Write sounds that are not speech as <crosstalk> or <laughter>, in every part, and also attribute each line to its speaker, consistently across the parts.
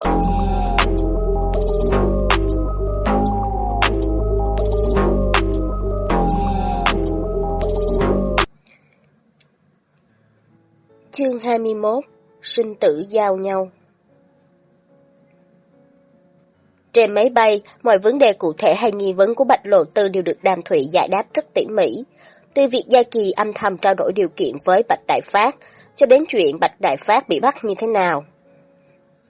Speaker 1: Chương 21 Sinh tử giao nhau Trên máy bay, mọi vấn đề cụ thể hay nghi vấn của Bạch Lộ Tư đều được Đàm Thụy giải đáp rất tỉ mỉ. Từ việc Gia Kỳ âm thầm trao đổi điều kiện với Bạch Đại Phát, cho đến chuyện Bạch Đại Phát bị bắt như thế nào.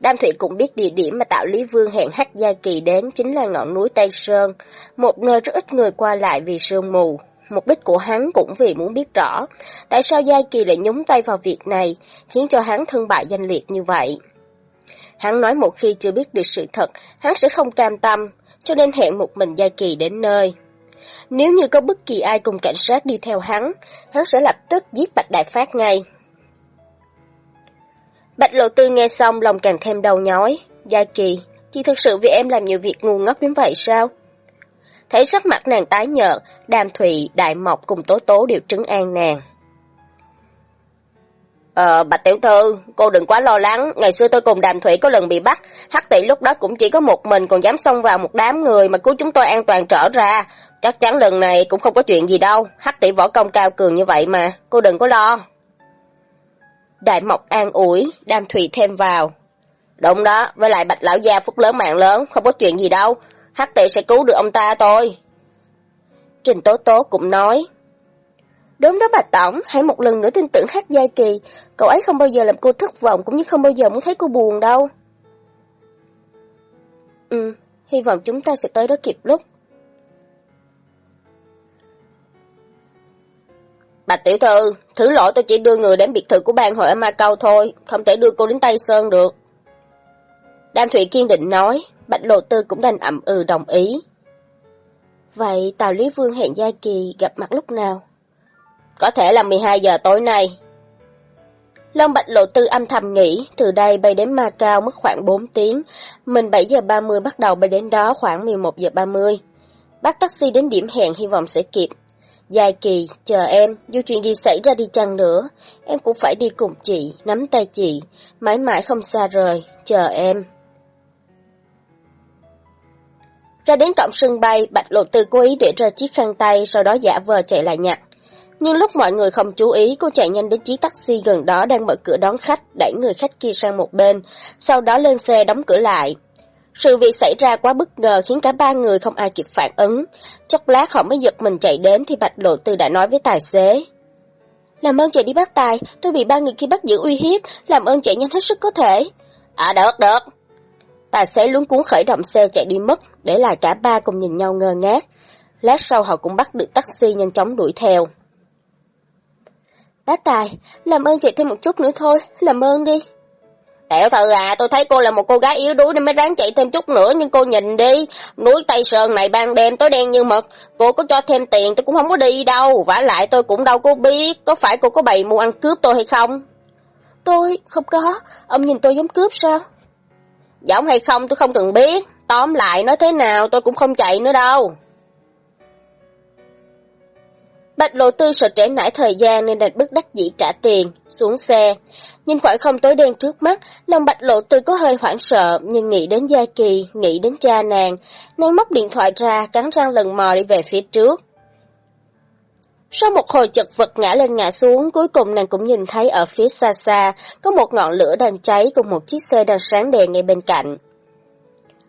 Speaker 1: Đam Thụy cũng biết địa điểm mà Tạo Lý Vương hẹn Hắc Gia Kỳ đến chính là ngọn núi Tây Sơn, một nơi rất ít người qua lại vì sương mù. Mục đích của hắn cũng vì muốn biết rõ, tại sao Gia Kỳ lại nhúng tay vào việc này, khiến cho hắn thân bại danh liệt như vậy. Hắn nói một khi chưa biết được sự thật, hắn sẽ không cam tâm, cho nên hẹn một mình Gia Kỳ đến nơi. Nếu như có bất kỳ ai cùng cảnh sát đi theo hắn, hắn sẽ lập tức giết Bạch Đại Phát ngay. Bạch Lộ Tư nghe xong lòng càng thêm đau nhói. Gia Kỳ, chị thật sự vì em làm nhiều việc ngu ngốc đến vậy sao? Thấy sắc mặt nàng tái nhợt, Đàm Thụy, Đại Mộc cùng Tố Tố đều trấn an nàng. Ờ, Bạch Tiểu Thư, cô đừng quá lo lắng, ngày xưa tôi cùng Đàm Thủy có lần bị bắt, Hắc tỷ lúc đó cũng chỉ có một mình còn dám xông vào một đám người mà cứu chúng tôi an toàn trở ra. Chắc chắn lần này cũng không có chuyện gì đâu, Hắc tỷ võ công cao cường như vậy mà, cô đừng có lo. Đại Mộc an ủi, Đàm Thủy thêm vào. Đúng đó, với lại Bạch Lão Gia phúc lớn mạng lớn, không có chuyện gì đâu, Hắc tỷ sẽ cứu được ông ta thôi. Trình Tố Tố cũng nói. Đúng đó bà Tổng, hãy một lần nữa tin tưởng Hắc Gia Kỳ, cậu ấy không bao giờ làm cô thất vọng cũng như không bao giờ muốn thấy cô buồn đâu. Ừ, hy vọng chúng ta sẽ tới đó kịp lúc. Bạch tiểu thư, thứ lỗi tôi chỉ đưa người đến biệt thự của bang hội ở Macau thôi, không thể đưa cô đến Tây Sơn được. Đam Thụy kiên định nói, Bạch Lộ Tư cũng đành ậm ừ đồng ý. Vậy Tào Lý Vương hẹn Gia Kỳ gặp mặt lúc nào? Có thể là 12 giờ tối nay. Long Bạch Lộ Tư âm thầm nghĩ, từ đây bay đến Macau mất khoảng 4 tiếng, mình 7 giờ 30 bắt đầu bay đến đó khoảng 11 giờ 30. Bắt taxi đến điểm hẹn hy vọng sẽ kịp. Dài kỳ, chờ em, dù chuyện gì xảy ra đi chăng nữa, em cũng phải đi cùng chị, nắm tay chị, mãi mãi không xa rời, chờ em. Ra đến cổng sân bay, Bạch Lộ Tư cố ý để ra chiếc khăn tay, sau đó giả vờ chạy lại nhặt. Nhưng lúc mọi người không chú ý, cô chạy nhanh đến chiếc taxi gần đó đang mở cửa đón khách, đẩy người khách kia sang một bên, sau đó lên xe đóng cửa lại. Sự việc xảy ra quá bất ngờ khiến cả ba người không ai kịp phản ứng. Chốc lát họ mới giật mình chạy đến thì Bạch Lộ Tư đã nói với tài xế. Làm ơn chạy đi bắt tài, tôi bị ba người kia bắt giữ uy hiếp, làm ơn chạy nhanh hết sức có thể. À được, được. Tài xế luống cuốn khởi động xe chạy đi mất, để lại cả ba cùng nhìn nhau ngơ ngác. Lát sau họ cũng bắt được taxi nhanh chóng đuổi theo. Bá Tài, làm ơn chạy thêm một chút nữa thôi, làm ơn đi. Tiểu thư à, tôi thấy cô là một cô gái yếu đuối nên mới ráng chạy thêm chút nữa, nhưng cô nhìn đi, núi Tây Sơn này ban đêm tối đen như mực, cô có cho thêm tiền tôi cũng không có đi đâu, vả lại tôi cũng đâu có biết, có phải cô có bày mưu ăn cướp tôi hay không? Tôi, không có, ông nhìn tôi giống cướp sao? Giống hay không tôi không cần biết, tóm lại nói thế nào tôi cũng không chạy nữa đâu. Bạch lộ tư sợ trễ nải thời gian nên đành bức đắc dĩ trả tiền, xuống xe. Nhìn khoảng không tối đen trước mắt, lòng bạch lộ tư có hơi hoảng sợ, nhưng nghĩ đến Gia Kỳ, nghĩ đến cha nàng, nàng móc điện thoại ra, cắn răng lần mò đi về phía trước. Sau một hồi chật vật ngã lên ngã xuống, cuối cùng nàng cũng nhìn thấy ở phía xa xa, có một ngọn lửa đang cháy cùng một chiếc xe đang sáng đèn ngay bên cạnh.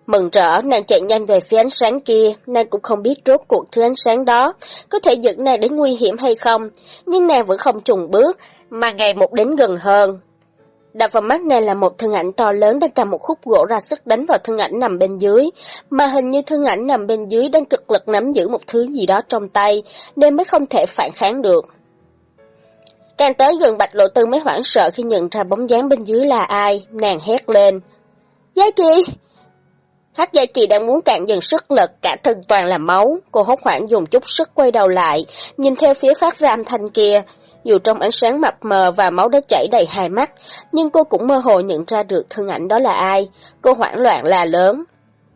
Speaker 1: Mừng rỡ, nàng chạy nhanh về phía ánh sáng kia, nàng cũng không biết rốt cuộc thứ ánh sáng đó, có thể dẫn nàng đến nguy hiểm hay không, nhưng nàng vẫn không trùng bước, mà ngày một đến gần hơn. Đập vào mắt này là một thân ảnh to lớn đang cầm một khúc gỗ ra sức đánh vào thân ảnh nằm bên dưới, mà hình như thân ảnh nằm bên dưới đang cực lực nắm giữ một thứ gì đó trong tay, nên mới không thể phản kháng được. Càng tới gần Bạch Lộ Tư mới hoảng sợ khi nhận ra bóng dáng bên dưới là ai, nàng hét lên. Giai Kỳ! Hát Giai Kỳ đang muốn cạn dần sức lực, cả thân toàn là máu, cô hốt hoảng dùng chút sức quay đầu lại, nhìn theo phía phát ra âm thanh kia, dù trong ánh sáng mập mờ và máu đã chảy đầy hai mắt, nhưng cô cũng mơ hồ nhận ra được thân ảnh đó là ai. Cô hoảng loạn là lớn.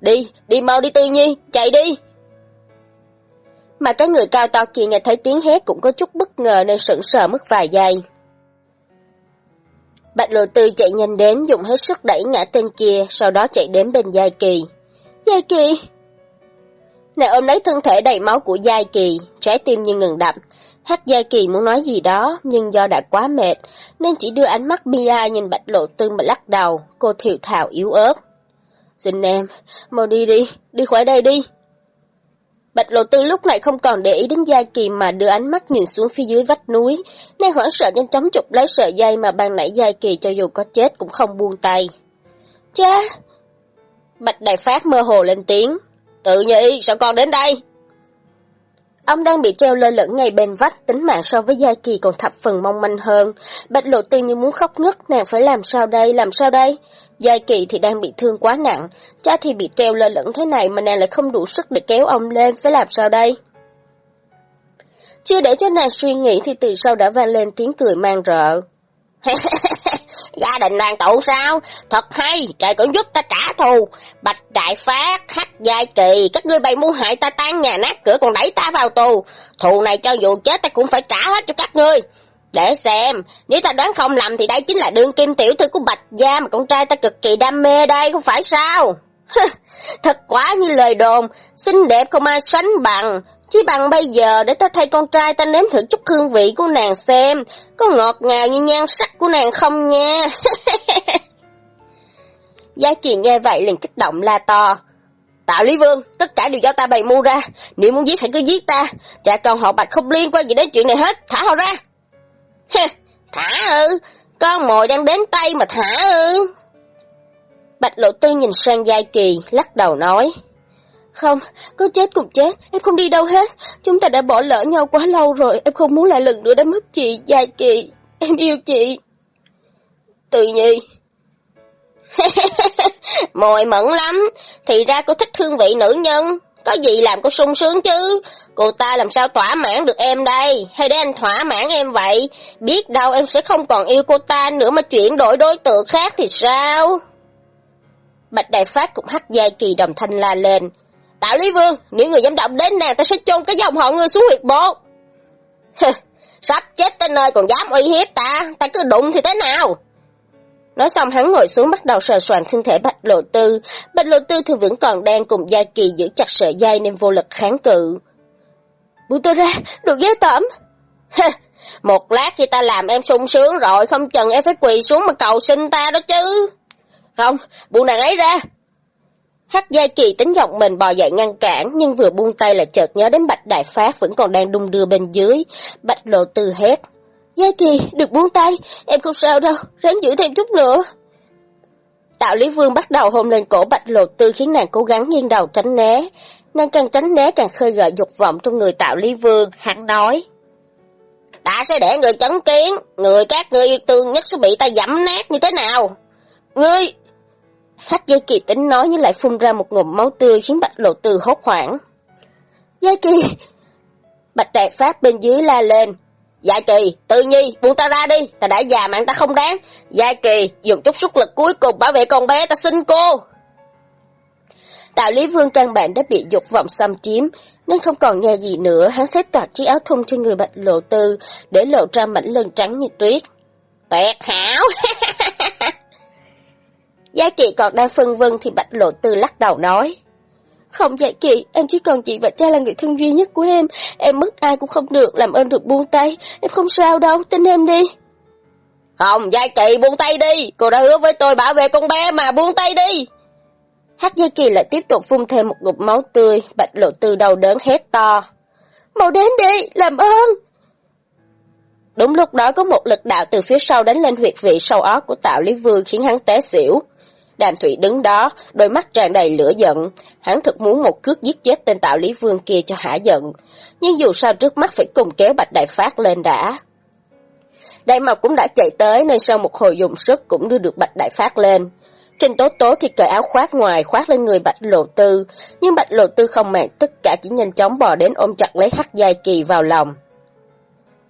Speaker 1: Đi, đi mau đi Tư Nhi, chạy đi! Mà cái người cao to kia nghe thấy tiếng hét cũng có chút bất ngờ nên sững sờ mất vài giây. Bạch lộ tư chạy nhanh đến dùng hết sức đẩy ngã tên kia, sau đó chạy đến bên Giai Kỳ. Giai Kỳ! Nàng ôm lấy thân thể đầy máu của Giai Kỳ, trái tim như ngừng đập. Hách Gia Kỳ muốn nói gì đó, nhưng do đã quá mệt, nên chỉ đưa ánh mắt Bia nhìn bạch lộ tư mà lắc đầu, cô thiểu thảo yếu ớt. Xin em, mau đi đi, đi khỏi đây đi. Bạch lộ tư lúc này không còn để ý đến gia Kỳ mà đưa ánh mắt nhìn xuống phía dưới vách núi, nên hoảng sợ nhanh chóng chụp lấy sợi dây mà ban nãy gia Kỳ cho dù có chết cũng không buông tay. Cha! Bạch Đại Phát mơ hồ lên tiếng. Tự nhi, sao con đến đây? Ông đang bị treo lơ lửng ngay bên vách, tính mạng so với Giai Kỳ còn thập phần mong manh hơn. Bạch lộ tư như muốn khóc ngất, nàng phải làm sao đây, làm sao đây? Giai Kỳ thì đang bị thương quá nặng, cha thì bị treo lơ lửng thế này mà nàng lại không đủ sức để kéo ông lên, phải làm sao đây? Chưa để cho nàng suy nghĩ thì từ sau đã vang lên tiếng cười mang rợ. <laughs> Gia đình đoàn tụ sao? Thật hay, trời cũng giúp ta trả thù. Bạch Đại Phát, Hắc Giai Kỳ, các ngươi bày mưu hại ta tan nhà nát cửa còn đẩy ta vào tù. Thù này cho dù chết ta cũng phải trả hết cho các ngươi. Để xem, nếu ta đoán không lầm thì đây chính là đường kim tiểu thư của Bạch Gia mà con trai ta cực kỳ đam mê đây, không phải sao? <laughs> Thật quá như lời đồn, xinh đẹp không ai sánh bằng, chỉ bằng bây giờ để ta thay con trai ta nếm thử chút hương vị của nàng xem, có ngọt ngào như nhan sắc của nàng không nha. <laughs> Gia Kỳ nghe vậy liền kích động la to. Tạo Lý Vương, tất cả đều do ta bày mưu ra, nếu muốn giết hãy cứ giết ta, cha con họ Bạch không liên quan gì đến chuyện này hết, thả họ ra. <laughs> thả ư, con mồi đang đến tay mà thả ư. Bạch Lộ Tư nhìn sang Giai Kỳ, lắc đầu nói. Không, có chết cũng chết, em không đi đâu hết. Chúng ta đã bỏ lỡ nhau quá lâu rồi, em không muốn lại lần nữa đã mất chị, Giai Kỳ. Em yêu chị. Tự nhi. <laughs> Mồi mẫn lắm, thì ra cô thích hương vị nữ nhân. Có gì làm cô sung sướng chứ? Cô ta làm sao thỏa mãn được em đây? Hay để anh thỏa mãn em vậy? Biết đâu em sẽ không còn yêu cô ta nữa mà chuyển đổi đối tượng khác thì sao? Bạch Đại Phát cũng hắt giai kỳ đồng thanh la lên. Tạo Lý Vương, nếu người dám động đến nàng ta sẽ chôn cái dòng họ ngươi xuống huyệt bộ. Sắp chết tới nơi còn dám uy hiếp ta, ta cứ đụng thì thế nào? Nói xong hắn ngồi xuống bắt đầu sờ soạn thân thể Bạch Lộ Tư. Bạch Lộ Tư thì vẫn còn đang cùng Gia Kỳ giữ chặt sợi dây nên vô lực kháng cự. Bụi tôi ra, đồ ghê tởm. Một lát khi ta làm em sung sướng rồi, không chừng em phải quỳ xuống mà cầu xin ta đó chứ. Không, buông nàng ấy ra. Hắc Giai Kỳ tính giọng mình bò dậy ngăn cản, nhưng vừa buông tay là chợt nhớ đến Bạch Đại Phát vẫn còn đang đung đưa bên dưới. Bạch Lộ Tư hét. Giai Kỳ, được buông tay, em không sao đâu, ráng giữ thêm chút nữa. Tạo Lý Vương bắt đầu hôn lên cổ Bạch Lộ Tư khiến nàng cố gắng nghiêng đầu tránh né. Nàng càng tránh né càng khơi gợi dục vọng trong người Tạo Lý Vương, hắn nói. Ta sẽ để người chấn kiến, người các ngươi tương nhất sẽ bị ta dẫm nát như thế nào? Ngươi, Hách dây kỳ tính nói nhưng lại phun ra một ngụm máu tươi khiến Bạch Lộ Tư hốt hoảng. dây kỳ! Bạch Đại Pháp bên dưới la lên. Dạ kỳ, tự nhi, buông ta ra đi, ta đã già mạng ta không đáng. Dạ kỳ, dùng chút sức lực cuối cùng bảo vệ con bé ta xin cô. tạo Lý Vương căn bản đã bị dục vọng xâm chiếm, nên không còn nghe gì nữa, hắn xếp toạt chiếc áo thun cho người Bạch Lộ Tư, để lộ ra mảnh lưng trắng như tuyết. Tuyệt hảo! <laughs> Gia Kỳ còn đang phân vân thì Bạch Lộ Tư lắc đầu nói. Không Gia Kỳ, em chỉ còn chị và cha là người thân duy nhất của em. Em mất ai cũng không được, làm ơn được buông tay. Em không sao đâu, tin em đi. Không, Gia Kỳ buông tay đi. Cô đã hứa với tôi bảo vệ con bé mà buông tay đi. Hát Gia Kỳ lại tiếp tục phun thêm một ngụm máu tươi. Bạch Lộ Tư đau đớn hét to. Mau đến đi, làm ơn. Đúng lúc đó có một lực đạo từ phía sau đánh lên huyệt vị sâu óc của Tạo Lý Vương khiến hắn té xỉu. Đàm Thụy đứng đó, đôi mắt tràn đầy lửa giận. Hắn thực muốn một cước giết chết tên tạo Lý Vương kia cho hả giận. Nhưng dù sao trước mắt phải cùng kéo Bạch Đại Phát lên đã. Đại Mộc cũng đã chạy tới nên sau một hồi dùng sức cũng đưa được Bạch Đại Phát lên. Trình Tố Tố thì cởi áo khoác ngoài khoác lên người Bạch Lộ Tư, nhưng Bạch Lộ Tư không màng tất cả chỉ nhanh chóng bò đến ôm chặt lấy Hắc Giai Kỳ vào lòng.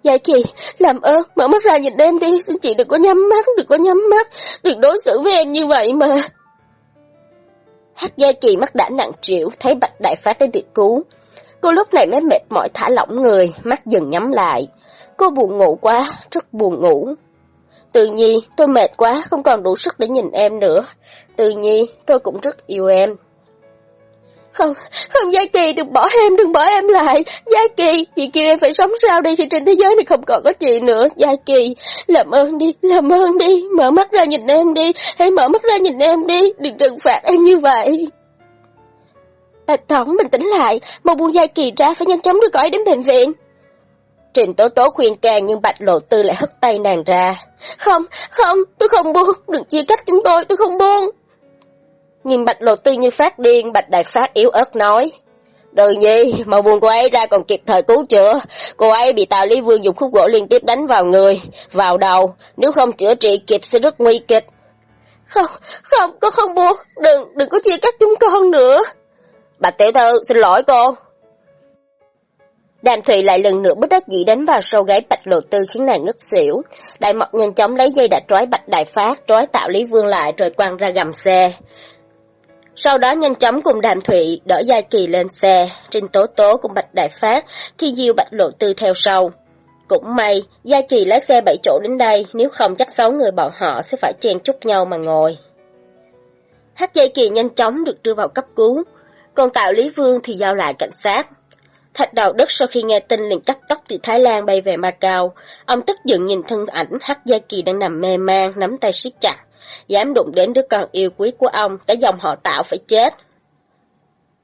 Speaker 1: Dạ Giai Kỳ, làm ơn, mở mắt ra nhìn em đi, xin chị đừng có nhắm mắt, đừng có nhắm mắt, đừng đối xử với em như vậy mà. Hát Giai Kỳ mắt đã nặng trĩu, thấy Bạch Đại Phát đến được cứu. Cô lúc này mới mệt mỏi thả lỏng người, mắt dần nhắm lại. Cô buồn ngủ quá, rất buồn ngủ. Tự nhi, tôi mệt quá, không còn đủ sức để nhìn em nữa. Tự nhi, tôi cũng rất yêu em. Không, không Gia Kỳ, đừng bỏ em, đừng bỏ em lại. Gia Kỳ, chị kêu em phải sống sao đây khi trên thế giới này không còn có chị nữa. Gia Kỳ, làm ơn đi, làm ơn đi, mở mắt ra nhìn em đi, hãy mở mắt ra nhìn em đi, đừng trừng phạt em như vậy. Bạch Tổng bình tĩnh lại, mau buông Gia Kỳ ra phải nhanh chóng đưa cõi đến bệnh viện. Trình Tố Tố khuyên can nhưng Bạch Lộ Tư lại hất tay nàng ra. Không, không, tôi không buông, đừng chia cách chúng tôi, tôi không buông. Nhìn Bạch Lộ Tư như phát điên, Bạch Đại Phát yếu ớt nói. Từ nhi, màu buông cô ấy ra còn kịp thời cứu chữa. Cô ấy bị Tào Lý Vương dùng khúc gỗ liên tiếp đánh vào người, vào đầu. Nếu không chữa trị kịp sẽ rất nguy kịch. Không, không, con không buông. Đừng, đừng có chia cắt chúng con nữa. Bạch Tiểu Thư, xin lỗi cô. Đàm Thụy lại lần nữa bất đắc dĩ đánh vào sâu gáy Bạch Lộ Tư khiến nàng ngất xỉu. Đại Mộc nhanh chóng lấy dây đã trói Bạch Đại Phát, trói Tạo Lý Vương lại rồi quăng ra gầm xe. Sau đó nhanh chóng cùng Đàm Thụy đỡ Gia Kỳ lên xe, trình Tố Tố cùng Bạch Đại Phát, Thi Diêu Bạch Lộ Tư theo sau. Cũng may, Gia Kỳ lái xe bảy chỗ đến đây, nếu không chắc sáu người bọn họ sẽ phải chen chúc nhau mà ngồi. Hát Gia Kỳ nhanh chóng được đưa vào cấp cứu, còn Tạo Lý Vương thì giao lại cảnh sát. Thạch đầu đất sau khi nghe tin liền cắt tóc từ Thái Lan bay về Macau. Ông tức giận nhìn thân ảnh Hắc Gia Kỳ đang nằm mê man, nắm tay siết chặt. Dám đụng đến đứa con yêu quý của ông, cả dòng họ tạo phải chết.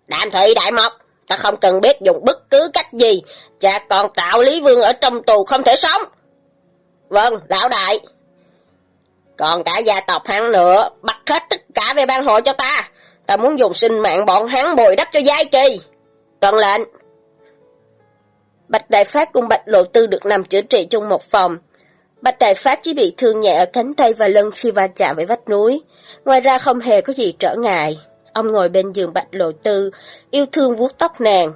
Speaker 1: Đạm thị đại mộc, ta không cần biết dùng bất cứ cách gì, cha còn tạo Lý Vương ở trong tù không thể sống. Vâng, lão đại. Còn cả gia tộc hắn nữa, bắt hết tất cả về ban hội cho ta. Ta muốn dùng sinh mạng bọn hắn bồi đắp cho giai kỳ. Tuần lệnh. Bạch Đại Phát cùng Bạch Lộ Tư được nằm chữa trị trong một phòng. Bạch Đại Phát chỉ bị thương nhẹ ở cánh tay và lưng khi va chạm với vách núi. Ngoài ra không hề có gì trở ngại. Ông ngồi bên giường Bạch Lộ Tư, yêu thương vuốt tóc nàng.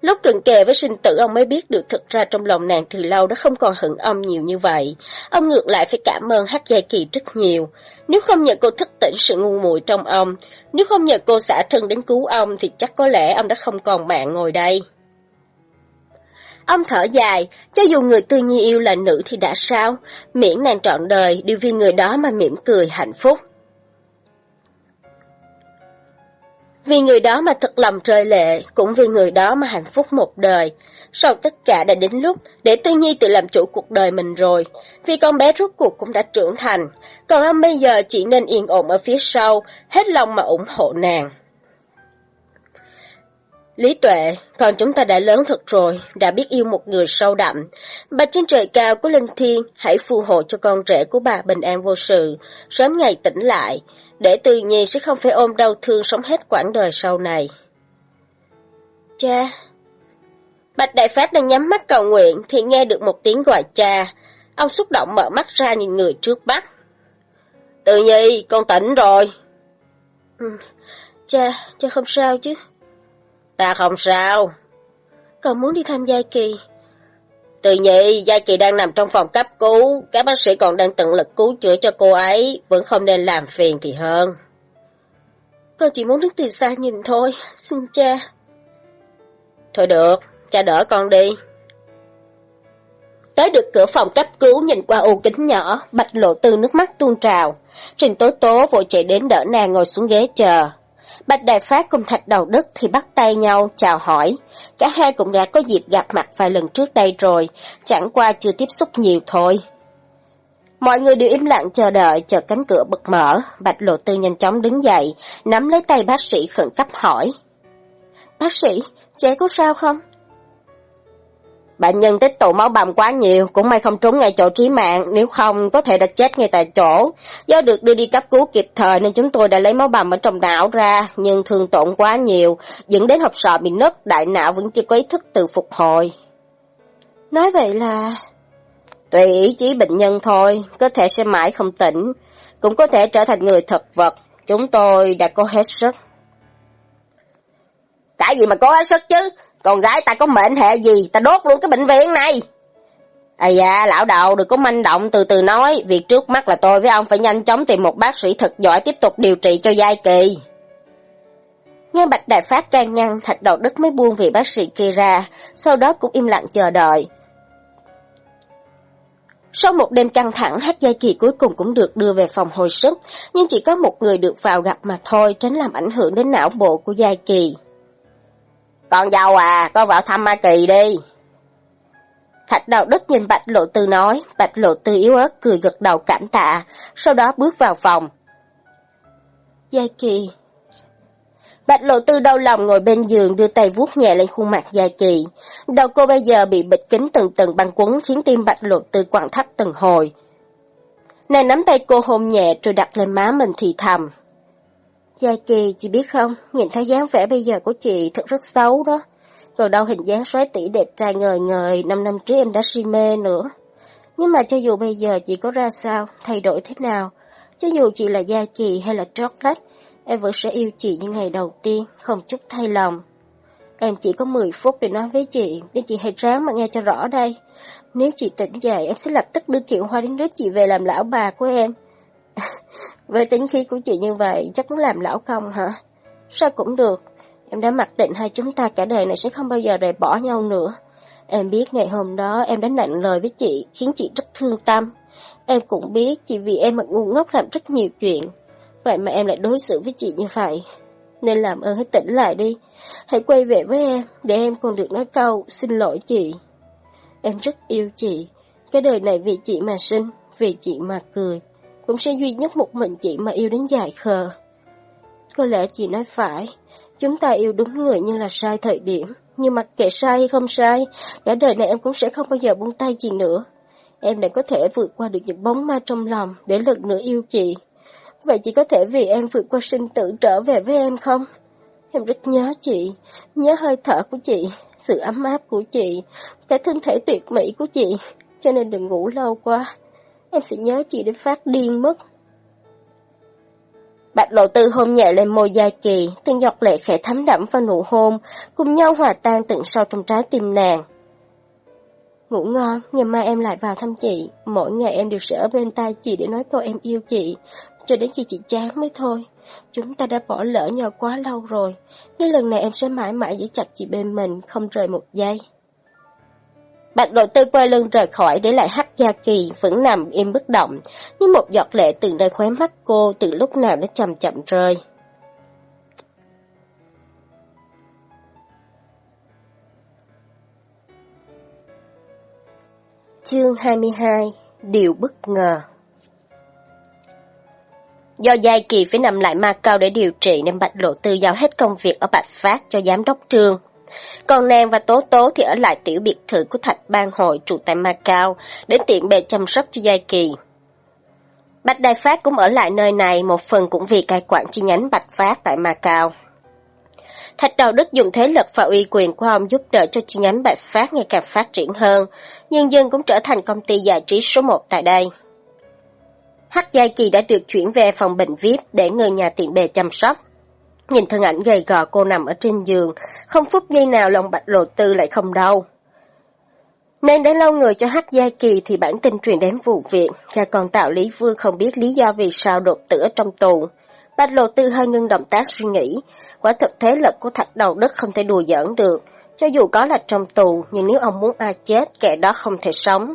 Speaker 1: Lúc cận kề với sinh tử ông mới biết được thực ra trong lòng nàng từ lâu đã không còn hận ông nhiều như vậy. Ông ngược lại phải cảm ơn Hắc Giai Kỳ rất nhiều. Nếu không nhờ cô thức tỉnh sự ngu muội trong ông, nếu không nhờ cô xả thân đến cứu ông thì chắc có lẽ ông đã không còn mạng ngồi đây. Ông thở dài, cho dù người tư nhi yêu là nữ thì đã sao, miễn nàng trọn đời đều vì người đó mà mỉm cười hạnh phúc. Vì người đó mà thật lòng rơi lệ, cũng vì người đó mà hạnh phúc một đời. Sau tất cả đã đến lúc để Tư Nhi tự làm chủ cuộc đời mình rồi, vì con bé rốt cuộc cũng đã trưởng thành, còn ông bây giờ chỉ nên yên ổn ở phía sau, hết lòng mà ủng hộ nàng. Lý tuệ, còn chúng ta đã lớn thật rồi, đã biết yêu một người sâu đậm. Bà trên trời cao của linh thiên, hãy phù hộ cho con rể của bà bình an vô sự, sớm ngày tỉnh lại, để từ nhi sẽ không phải ôm đau thương sống hết quãng đời sau này. Cha! Bạch Đại Phát đang nhắm mắt cầu nguyện thì nghe được một tiếng gọi cha. Ông xúc động mở mắt ra nhìn người trước mắt. Từ nhi, con tỉnh rồi. Ừ, cha, cha không sao chứ. Ta không sao. Còn muốn đi thăm Giai Kỳ. Từ nhị, Giai Kỳ đang nằm trong phòng cấp cứu, các bác sĩ còn đang tận lực cứu chữa cho cô ấy, vẫn không nên làm phiền thì hơn. Con chỉ muốn đứng từ xa nhìn thôi, xin cha. Thôi được, cha đỡ con đi. Tới được cửa phòng cấp cứu nhìn qua ô kính nhỏ, bạch lộ tư nước mắt tuôn trào. Trình tố tố vội chạy đến đỡ nàng ngồi xuống ghế chờ. Bạch Đại Phát cùng Thạch Đầu Đức thì bắt tay nhau, chào hỏi. Cả hai cũng đã có dịp gặp mặt vài lần trước đây rồi, chẳng qua chưa tiếp xúc nhiều thôi. Mọi người đều im lặng chờ đợi, chờ cánh cửa bật mở. Bạch Lộ Tư nhanh chóng đứng dậy, nắm lấy tay bác sĩ khẩn cấp hỏi. Bác sĩ, trẻ có sao không? Bệnh nhân tích tụ máu bầm quá nhiều, cũng may không trúng ngay chỗ trí mạng, nếu không có thể đã chết ngay tại chỗ. Do được đưa đi cấp cứu kịp thời nên chúng tôi đã lấy máu bầm ở trong não ra, nhưng thương tổn quá nhiều, dẫn đến hộp sọ bị nứt, đại não vẫn chưa có ý thức tự phục hồi. Nói vậy là... Tùy ý chí bệnh nhân thôi, cơ thể sẽ mãi không tỉnh, cũng có thể trở thành người thật vật, chúng tôi đã có hết sức. Cái gì mà có hết sức chứ? Con gái ta có mệnh hệ gì, ta đốt luôn cái bệnh viện này. À dạ, lão đầu đừng có manh động từ từ nói, việc trước mắt là tôi với ông phải nhanh chóng tìm một bác sĩ thật giỏi tiếp tục điều trị cho giai kỳ. Nghe Bạch Đại Phát can ngăn, thạch đầu đức mới buông vị bác sĩ kia ra, sau đó cũng im lặng chờ đợi. Sau một đêm căng thẳng, hát giai kỳ cuối cùng cũng được đưa về phòng hồi sức, nhưng chỉ có một người được vào gặp mà thôi, tránh làm ảnh hưởng đến não bộ của giai kỳ. Con dâu à, con vào thăm Ma Kỳ đi. Thạch đầu đất nhìn Bạch Lộ Tư nói, Bạch Lộ Tư yếu ớt cười gật đầu cảm tạ, sau đó bước vào phòng. Giai Kỳ Bạch Lộ Tư đau lòng ngồi bên giường đưa tay vuốt nhẹ lên khuôn mặt Giai Kỳ. Đầu cô bây giờ bị bịch kính từng từng băng quấn khiến tim Bạch Lộ Tư quặn thắt từng hồi. Nàng nắm tay cô hôn nhẹ rồi đặt lên má mình thì thầm. Giai Kỳ, chị biết không, nhìn thấy dáng vẻ bây giờ của chị thật rất xấu đó. Còn đâu hình dáng xoáy tỷ đẹp trai ngời ngời, năm năm trước em đã si mê nữa. Nhưng mà cho dù bây giờ chị có ra sao, thay đổi thế nào, cho dù chị là Gia Kỳ hay là Chocolate, em vẫn sẽ yêu chị như ngày đầu tiên, không chút thay lòng. Em chỉ có 10 phút để nói với chị, nên chị hãy ráng mà nghe cho rõ đây. Nếu chị tỉnh dậy, em sẽ lập tức đưa Kiệu Hoa đến rước chị về làm lão bà của em. <laughs> với tính khí của chị như vậy, chắc muốn làm lão công hả? Sao cũng được, Em đã mặc định hai chúng ta cả đời này sẽ không bao giờ rời bỏ nhau nữa. Em biết ngày hôm đó em đã nặng lời với chị, khiến chị rất thương tâm. Em cũng biết chỉ vì em mà ngu ngốc làm rất nhiều chuyện. Vậy mà em lại đối xử với chị như vậy. Nên làm ơn hãy tỉnh lại đi. Hãy quay về với em, để em còn được nói câu xin lỗi chị. Em rất yêu chị. Cái đời này vì chị mà sinh, vì chị mà cười. Cũng sẽ duy nhất một mình chị mà yêu đến dài khờ. Có lẽ chị nói phải, Chúng ta yêu đúng người nhưng là sai thời điểm. Nhưng mặc kệ sai hay không sai, cả đời này em cũng sẽ không bao giờ buông tay chị nữa. Em đã có thể vượt qua được những bóng ma trong lòng để lần nữa yêu chị. Vậy chị có thể vì em vượt qua sinh tử trở về với em không? Em rất nhớ chị, nhớ hơi thở của chị, sự ấm áp của chị, cái thân thể tuyệt mỹ của chị, cho nên đừng ngủ lâu quá. Em sẽ nhớ chị đến phát điên mất. Bạch lộ tư hôn nhẹ lên môi Gia Kỳ, từng giọt lệ khẽ thấm đẫm vào nụ hôn, cùng nhau hòa tan tận sâu trong trái tim nàng. Ngủ ngon, ngày mai em lại vào thăm chị, mỗi ngày em đều sẽ ở bên tai chị để nói câu em yêu chị, cho đến khi chị chán mới thôi. Chúng ta đã bỏ lỡ nhau quá lâu rồi, nên lần này em sẽ mãi mãi giữ chặt chị bên mình, không rời một giây. Bạch đội tư quay lưng rời khỏi để lại hắc gia kỳ vẫn nằm im bất động, như một giọt lệ từ nơi khóe mắt cô từ lúc nào đã chậm chậm rơi. Chương 22 Điều bất ngờ Do Giai Kỳ phải nằm lại ma cao để điều trị nên Bạch Lộ Tư giao hết công việc ở Bạch Phát cho giám đốc trương. Còn nàng và Tố Tố thì ở lại tiểu biệt thự của Thạch Ban Hội trụ tại Macau để tiện bề chăm sóc cho Giai Kỳ. Bạch Đại Phát cũng ở lại nơi này một phần cũng vì cai quản chi nhánh Bạch Phát tại Macau. Thạch Đầu Đức dùng thế lực và uy quyền của ông giúp đỡ cho chi nhánh Bạch Phát ngày càng phát triển hơn, nhưng dân cũng trở thành công ty giải trí số 1 tại đây. Hắc Giai Kỳ đã được chuyển về phòng bệnh VIP để người nhà tiện bề chăm sóc. Nhìn thân ảnh gầy gò cô nằm ở trên giường, không phút giây nào lòng bạch lộ tư lại không đau. Nên đã lâu người cho Hắc Gia Kỳ thì bản tin truyền đến vụ việc, cha còn tạo Lý Vương không biết lý do vì sao đột tử ở trong tù. Bạch lộ tư hơi ngưng động tác suy nghĩ, quả thực thế lực của thạch đầu đất không thể đùa giỡn được, cho dù có là trong tù, nhưng nếu ông muốn ai chết, kẻ đó không thể sống.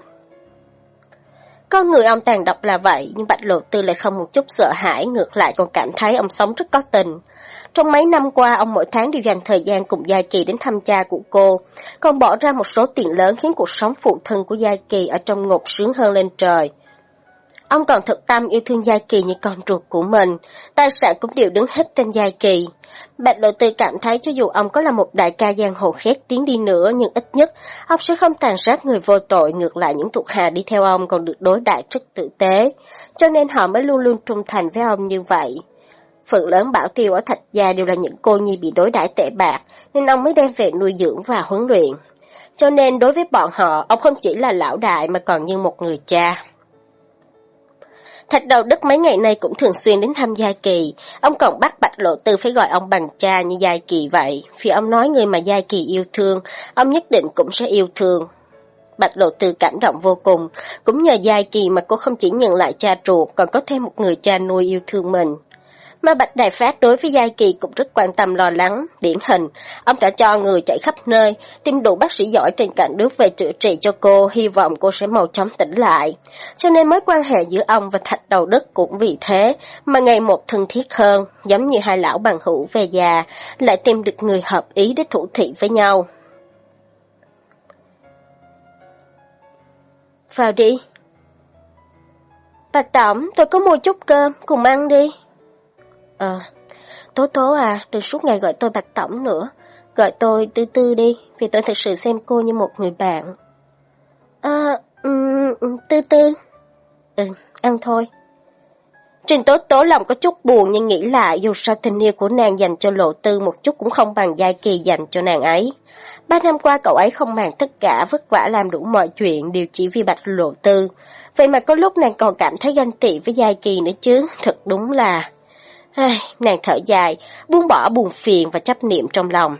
Speaker 1: Con người ông tàn độc là vậy, nhưng Bạch Lộ Tư lại không một chút sợ hãi, ngược lại còn cảm thấy ông sống rất có tình. Trong mấy năm qua, ông mỗi tháng đều dành thời gian cùng Gia Kỳ đến thăm cha của cô, còn bỏ ra một số tiền lớn khiến cuộc sống phụ thân của Gia Kỳ ở trong ngục sướng hơn lên trời. Ông còn thực tâm yêu thương Gia Kỳ như con ruột của mình, tài sản cũng đều đứng hết tên Gia Kỳ. Bạch Lộ Tư cảm thấy cho dù ông có là một đại ca giang hồ khét tiếng đi nữa, nhưng ít nhất ông sẽ không tàn sát người vô tội, ngược lại những thuộc hạ đi theo ông còn được đối đại rất tử tế, cho nên họ mới luôn luôn trung thành với ông như vậy. Phần lớn bảo tiêu ở Thạch Gia đều là những cô nhi bị đối đãi tệ bạc, nên ông mới đem về nuôi dưỡng và huấn luyện. Cho nên đối với bọn họ, ông không chỉ là lão đại mà còn như một người cha. Thạch đầu đất mấy ngày nay cũng thường xuyên đến thăm Giai Kỳ, ông còn bắt Bạch Lộ Tư phải gọi ông bằng cha như Giai Kỳ vậy, vì ông nói người mà Giai Kỳ yêu thương, ông nhất định cũng sẽ yêu thương. Bạch Lộ Tư cảm động vô cùng, cũng nhờ Giai Kỳ mà cô không chỉ nhận lại cha ruột, còn có thêm một người cha nuôi yêu thương mình mà Bạch Đại Phát đối với Giai Kỳ cũng rất quan tâm lo lắng, điển hình. Ông đã cho người chạy khắp nơi, tìm đủ bác sĩ giỏi trên cả nước về chữa trị cho cô, hy vọng cô sẽ mau chóng tỉnh lại. Cho nên mối quan hệ giữa ông và Thạch Đầu Đức cũng vì thế mà ngày một thân thiết hơn, giống như hai lão bằng hữu về già, lại tìm được người hợp ý để thủ thị với nhau. Vào đi. Bạch Tổng, tôi có mua chút cơm, cùng ăn đi. Ờ, Tố Tố à, đừng suốt ngày gọi tôi Bạch Tổng nữa. Gọi tôi Tư Tư đi, vì tôi thật sự xem cô như một người bạn. À, um, Tư Tư. Ừ, ăn thôi. Trình Tố Tố lòng có chút buồn nhưng nghĩ lại dù sao tình yêu của nàng dành cho Lộ Tư một chút cũng không bằng Giai Kỳ dành cho nàng ấy. Ba năm qua cậu ấy không màng tất cả vất vả làm đủ mọi chuyện đều chỉ vì bạch Lộ Tư. Vậy mà có lúc nàng còn cảm thấy ganh tị với Giai Kỳ nữa chứ, thật đúng là... Ai, nàng thở dài, buông bỏ buồn phiền và chấp niệm trong lòng.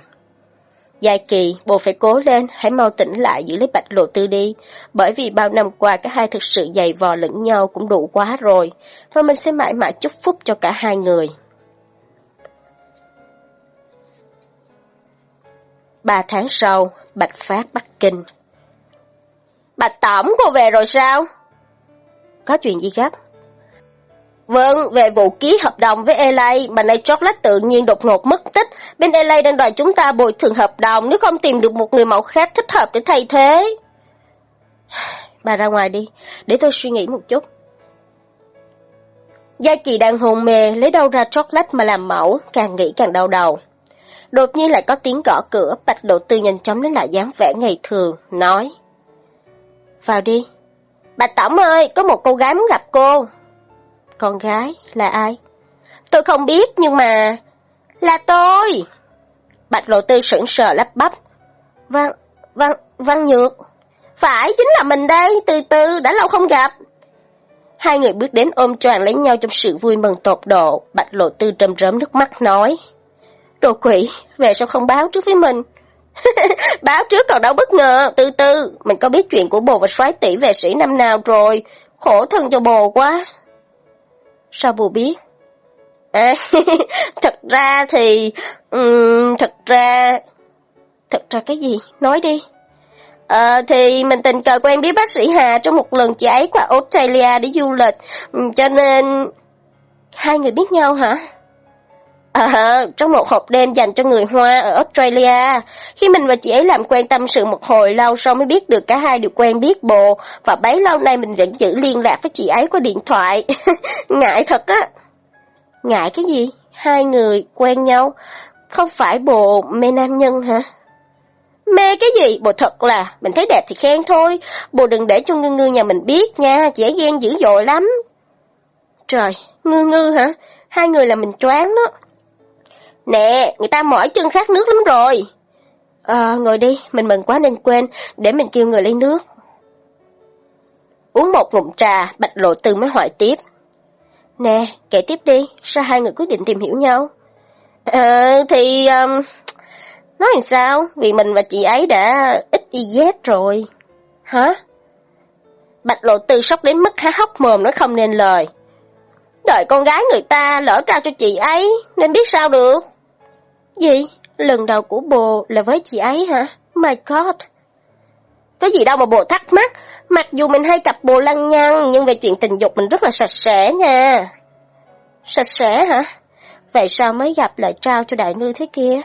Speaker 1: Giai kỳ, bồ phải cố lên, hãy mau tỉnh lại giữ lấy bạch lộ tư đi, bởi vì bao năm qua cả hai thực sự dày vò lẫn nhau cũng đủ quá rồi, và mình sẽ mãi mãi chúc phúc cho cả hai người. Ba tháng sau, Bạch Phát Bắc Kinh Bạch Tổng, cô về rồi sao? Có chuyện gì gấp? Vâng, về vụ ký hợp đồng với LA mà nay Chocolate tự nhiên đột ngột mất tích. Bên LA đang đòi chúng ta bồi thường hợp đồng nếu không tìm được một người mẫu khác thích hợp để thay thế. <sighs> Bà ra ngoài đi, để tôi suy nghĩ một chút. Gia Kỳ đang hồn mê, lấy đâu ra chocolate mà làm mẫu, càng nghĩ càng đau đầu. Đột nhiên lại có tiếng gõ cửa, Bạch Độ Tư nhanh chóng đến lại dáng vẻ ngày thường, nói. Vào đi. Bạch Tổng ơi, có một cô gái muốn gặp cô. Con gái là ai? Tôi không biết nhưng mà... Là tôi! Bạch lộ tư sững sờ lắp bắp. Văn, văn, văn nhược. Phải, chính là mình đây, từ từ, đã lâu không gặp. Hai người bước đến ôm choàng lấy nhau trong sự vui mừng tột độ. Bạch lộ tư trầm rớm nước mắt nói. Đồ quỷ, về sao không báo trước với mình? <laughs> báo trước còn đâu bất ngờ, từ từ, mình có biết chuyện của bồ và soái tỷ về sĩ năm nào rồi. Khổ thân cho bồ quá. Sao bù biết? À, <laughs> thật ra thì... Um, thật ra... Thật ra cái gì? Nói đi. À, thì mình tình cờ quen biết bác sĩ Hà trong một lần chị ấy qua Australia để du lịch, cho nên... Hai người biết nhau hả? À, trong một hộp đêm dành cho người Hoa ở Australia. Khi mình và chị ấy làm quen tâm sự một hồi lâu sau mới biết được cả hai đều quen biết bồ, và bấy lâu nay mình vẫn giữ liên lạc với chị ấy qua điện thoại. <laughs> Ngại thật á. Ngại cái gì? Hai người quen nhau, không phải bồ mê nam nhân hả? Mê cái gì? Bồ thật là, mình thấy đẹp thì khen thôi. Bồ đừng để cho ngư ngư nhà mình biết nha, chị ấy ghen dữ dội lắm. Trời, ngư ngư hả? Hai người là mình choáng đó. Nè, người ta mỏi chân khát nước lắm rồi. À, ngồi đi, mình mừng quá nên quên, để mình kêu người lấy nước. Uống một ngụm trà, bạch lộ từ mới hỏi tiếp. Nè, kể tiếp đi, sao hai người quyết định tìm hiểu nhau? Ờ, thì... Um, nói làm sao, vì mình và chị ấy đã ít đi dép rồi. Hả? Bạch lộ tư sốc đến mức há hốc mồm nói không nên lời. Đợi con gái người ta lỡ trao cho chị ấy, nên biết sao được. Gì? Lần đầu của bồ là với chị ấy hả? My God! Có gì đâu mà bồ thắc mắc. Mặc dù mình hay cặp bồ lăng nhăng, nhưng về chuyện tình dục mình rất là sạch sẽ nha. Sạch sẽ hả? Vậy sao mới gặp lại trao cho đại ngư thế kia?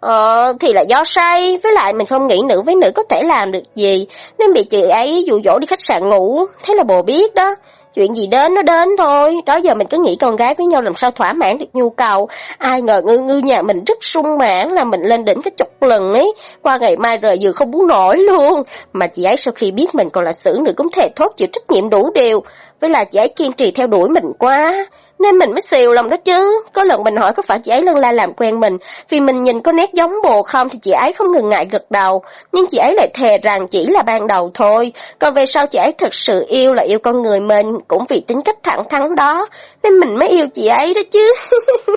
Speaker 1: Ờ, thì là do say, với lại mình không nghĩ nữ với nữ có thể làm được gì, nên bị chị ấy dụ dỗ đi khách sạn ngủ, thế là bồ biết đó. Chuyện gì đến nó đến thôi, đó giờ mình cứ nghĩ con gái với nhau làm sao thỏa mãn được nhu cầu. Ai ngờ ngư ngư nhà mình rất sung mãn là mình lên đỉnh cái chục lần ấy, qua ngày mai rời giường không muốn nổi luôn. Mà chị ấy sau khi biết mình còn là xử nữ cũng thề thốt chịu trách nhiệm đủ điều, với là chị ấy kiên trì theo đuổi mình quá nên mình mới xìu lòng đó chứ. Có lần mình hỏi có phải chị ấy lân la làm quen mình, vì mình nhìn có nét giống bồ không thì chị ấy không ngừng ngại gật đầu, nhưng chị ấy lại thề rằng chỉ là ban đầu thôi, còn về sau chị ấy thật sự yêu là yêu con người mình, cũng vì tính cách thẳng thắn đó, nên mình mới yêu chị ấy đó chứ. <laughs>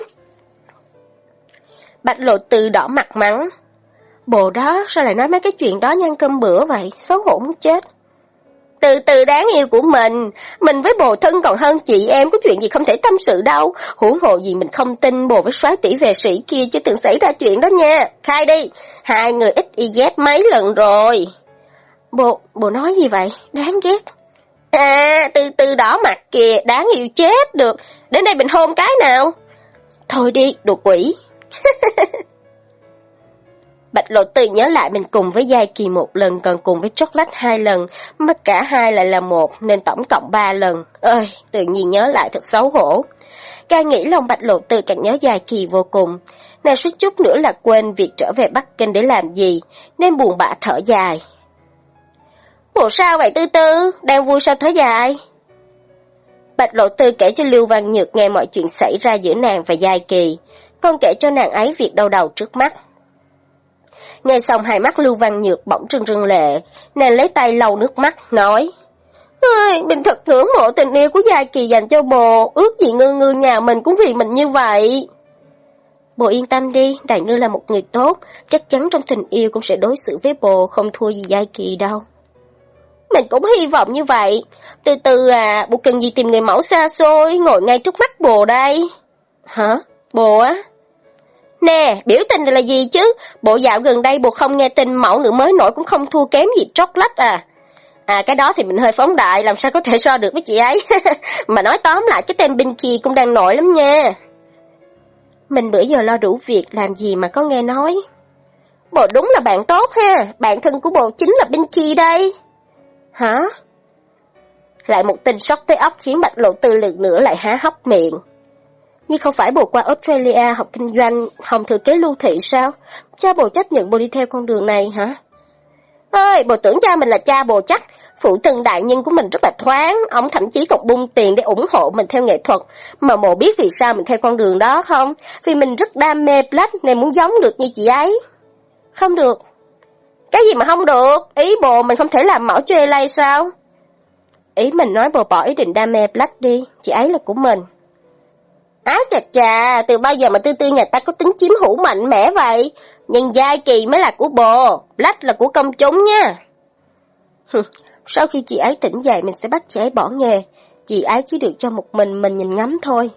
Speaker 1: Bạch lộ từ đỏ mặt mắng. Bồ đó sao lại nói mấy cái chuyện đó nhân cơm bữa vậy, xấu hổ muốn chết từ từ đáng yêu của mình, mình với bồ thân còn hơn chị em có chuyện gì không thể tâm sự đâu, huống hồ gì mình không tin bồ với soái tỷ về sĩ kia chứ từng xảy ra chuyện đó nha, khai đi, hai người ít y ghét mấy lần rồi. Bồ, bồ nói gì vậy, đáng ghét. À, từ từ đỏ mặt kìa, đáng yêu chết được, đến đây mình hôn cái nào. Thôi đi, đồ quỷ. <laughs> Bạch Lộ Tư nhớ lại mình cùng với Giai Kỳ một lần, còn cùng với Chocolate hai lần, mà cả hai lại là một, nên tổng cộng ba lần. Ơi, tự nhiên nhớ lại thật xấu hổ. Càng nghĩ lòng Bạch Lộ Tư càng nhớ Giai Kỳ vô cùng. Nàng suýt chút nữa là quên việc trở về Bắc Kinh để làm gì, nên buồn bã thở dài. Bộ sao vậy Tư Tư, đang vui sao thở dài? Bạch Lộ Tư kể cho Lưu Văn Nhược nghe mọi chuyện xảy ra giữa nàng và Giai Kỳ, còn kể cho nàng ấy việc đau đầu trước mắt. Nghe xong hai mắt Lưu Văn Nhược bỗng trưng trưng lệ, nàng lấy tay lau nước mắt, nói. Ơi, mình thật ngưỡng mộ tình yêu của Gia Kỳ dành cho bồ, ước gì ngư ngư nhà mình cũng vì mình như vậy. Bồ yên tâm đi, Đại Ngư là một người tốt, chắc chắn trong tình yêu cũng sẽ đối xử với bồ không thua gì Gia Kỳ đâu. Mình cũng hy vọng như vậy. Từ từ à, bồ cần gì tìm người mẫu xa xôi, ngồi ngay trước mắt bồ đây. Hả? Bồ á? Nè, biểu tình là gì chứ? Bộ dạo gần đây buộc không nghe tin mẫu nữ mới nổi cũng không thua kém gì chocolate lách à. À cái đó thì mình hơi phóng đại, làm sao có thể so được với chị ấy. <laughs> Mà nói tóm lại cái tên Binky cũng đang nổi lắm nha. Mình bữa giờ lo đủ việc làm gì mà có nghe nói. Bộ đúng là bạn tốt ha, bạn thân của bộ chính là Binky đây. Hả? Lại một tin sốc tới óc khiến Bạch Lộ Tư lần nữa lại há hốc miệng. Nhưng không phải bộ qua Australia học kinh doanh, hồng thừa kế lưu thị sao? Cha bồ chấp nhận bồ đi theo con đường này hả? Ơi, bồ tưởng cha mình là cha bồ chắc. Phụ thân đại nhân của mình rất là thoáng, ông thậm chí còn bung tiền để ủng hộ mình theo nghệ thuật. Mà bồ biết vì sao mình theo con đường đó không? Vì mình rất đam mê black nên muốn giống được như chị ấy. Không được. Cái gì mà không được? Ý bồ mình không thể làm mẫu cho LA sao? Ý mình nói bồ bỏ ý định đam mê black đi, chị ấy là của mình ái chà chà, từ bao giờ mà tư tư nhà ta có tính chiếm hữu mạnh mẽ vậy? Nhân giai kỳ mới là của bồ, lách là của công chúng nha. Sau khi chị ấy tỉnh dậy mình sẽ bắt chị ấy bỏ nghề. Chị ấy chỉ được cho một mình mình nhìn ngắm thôi.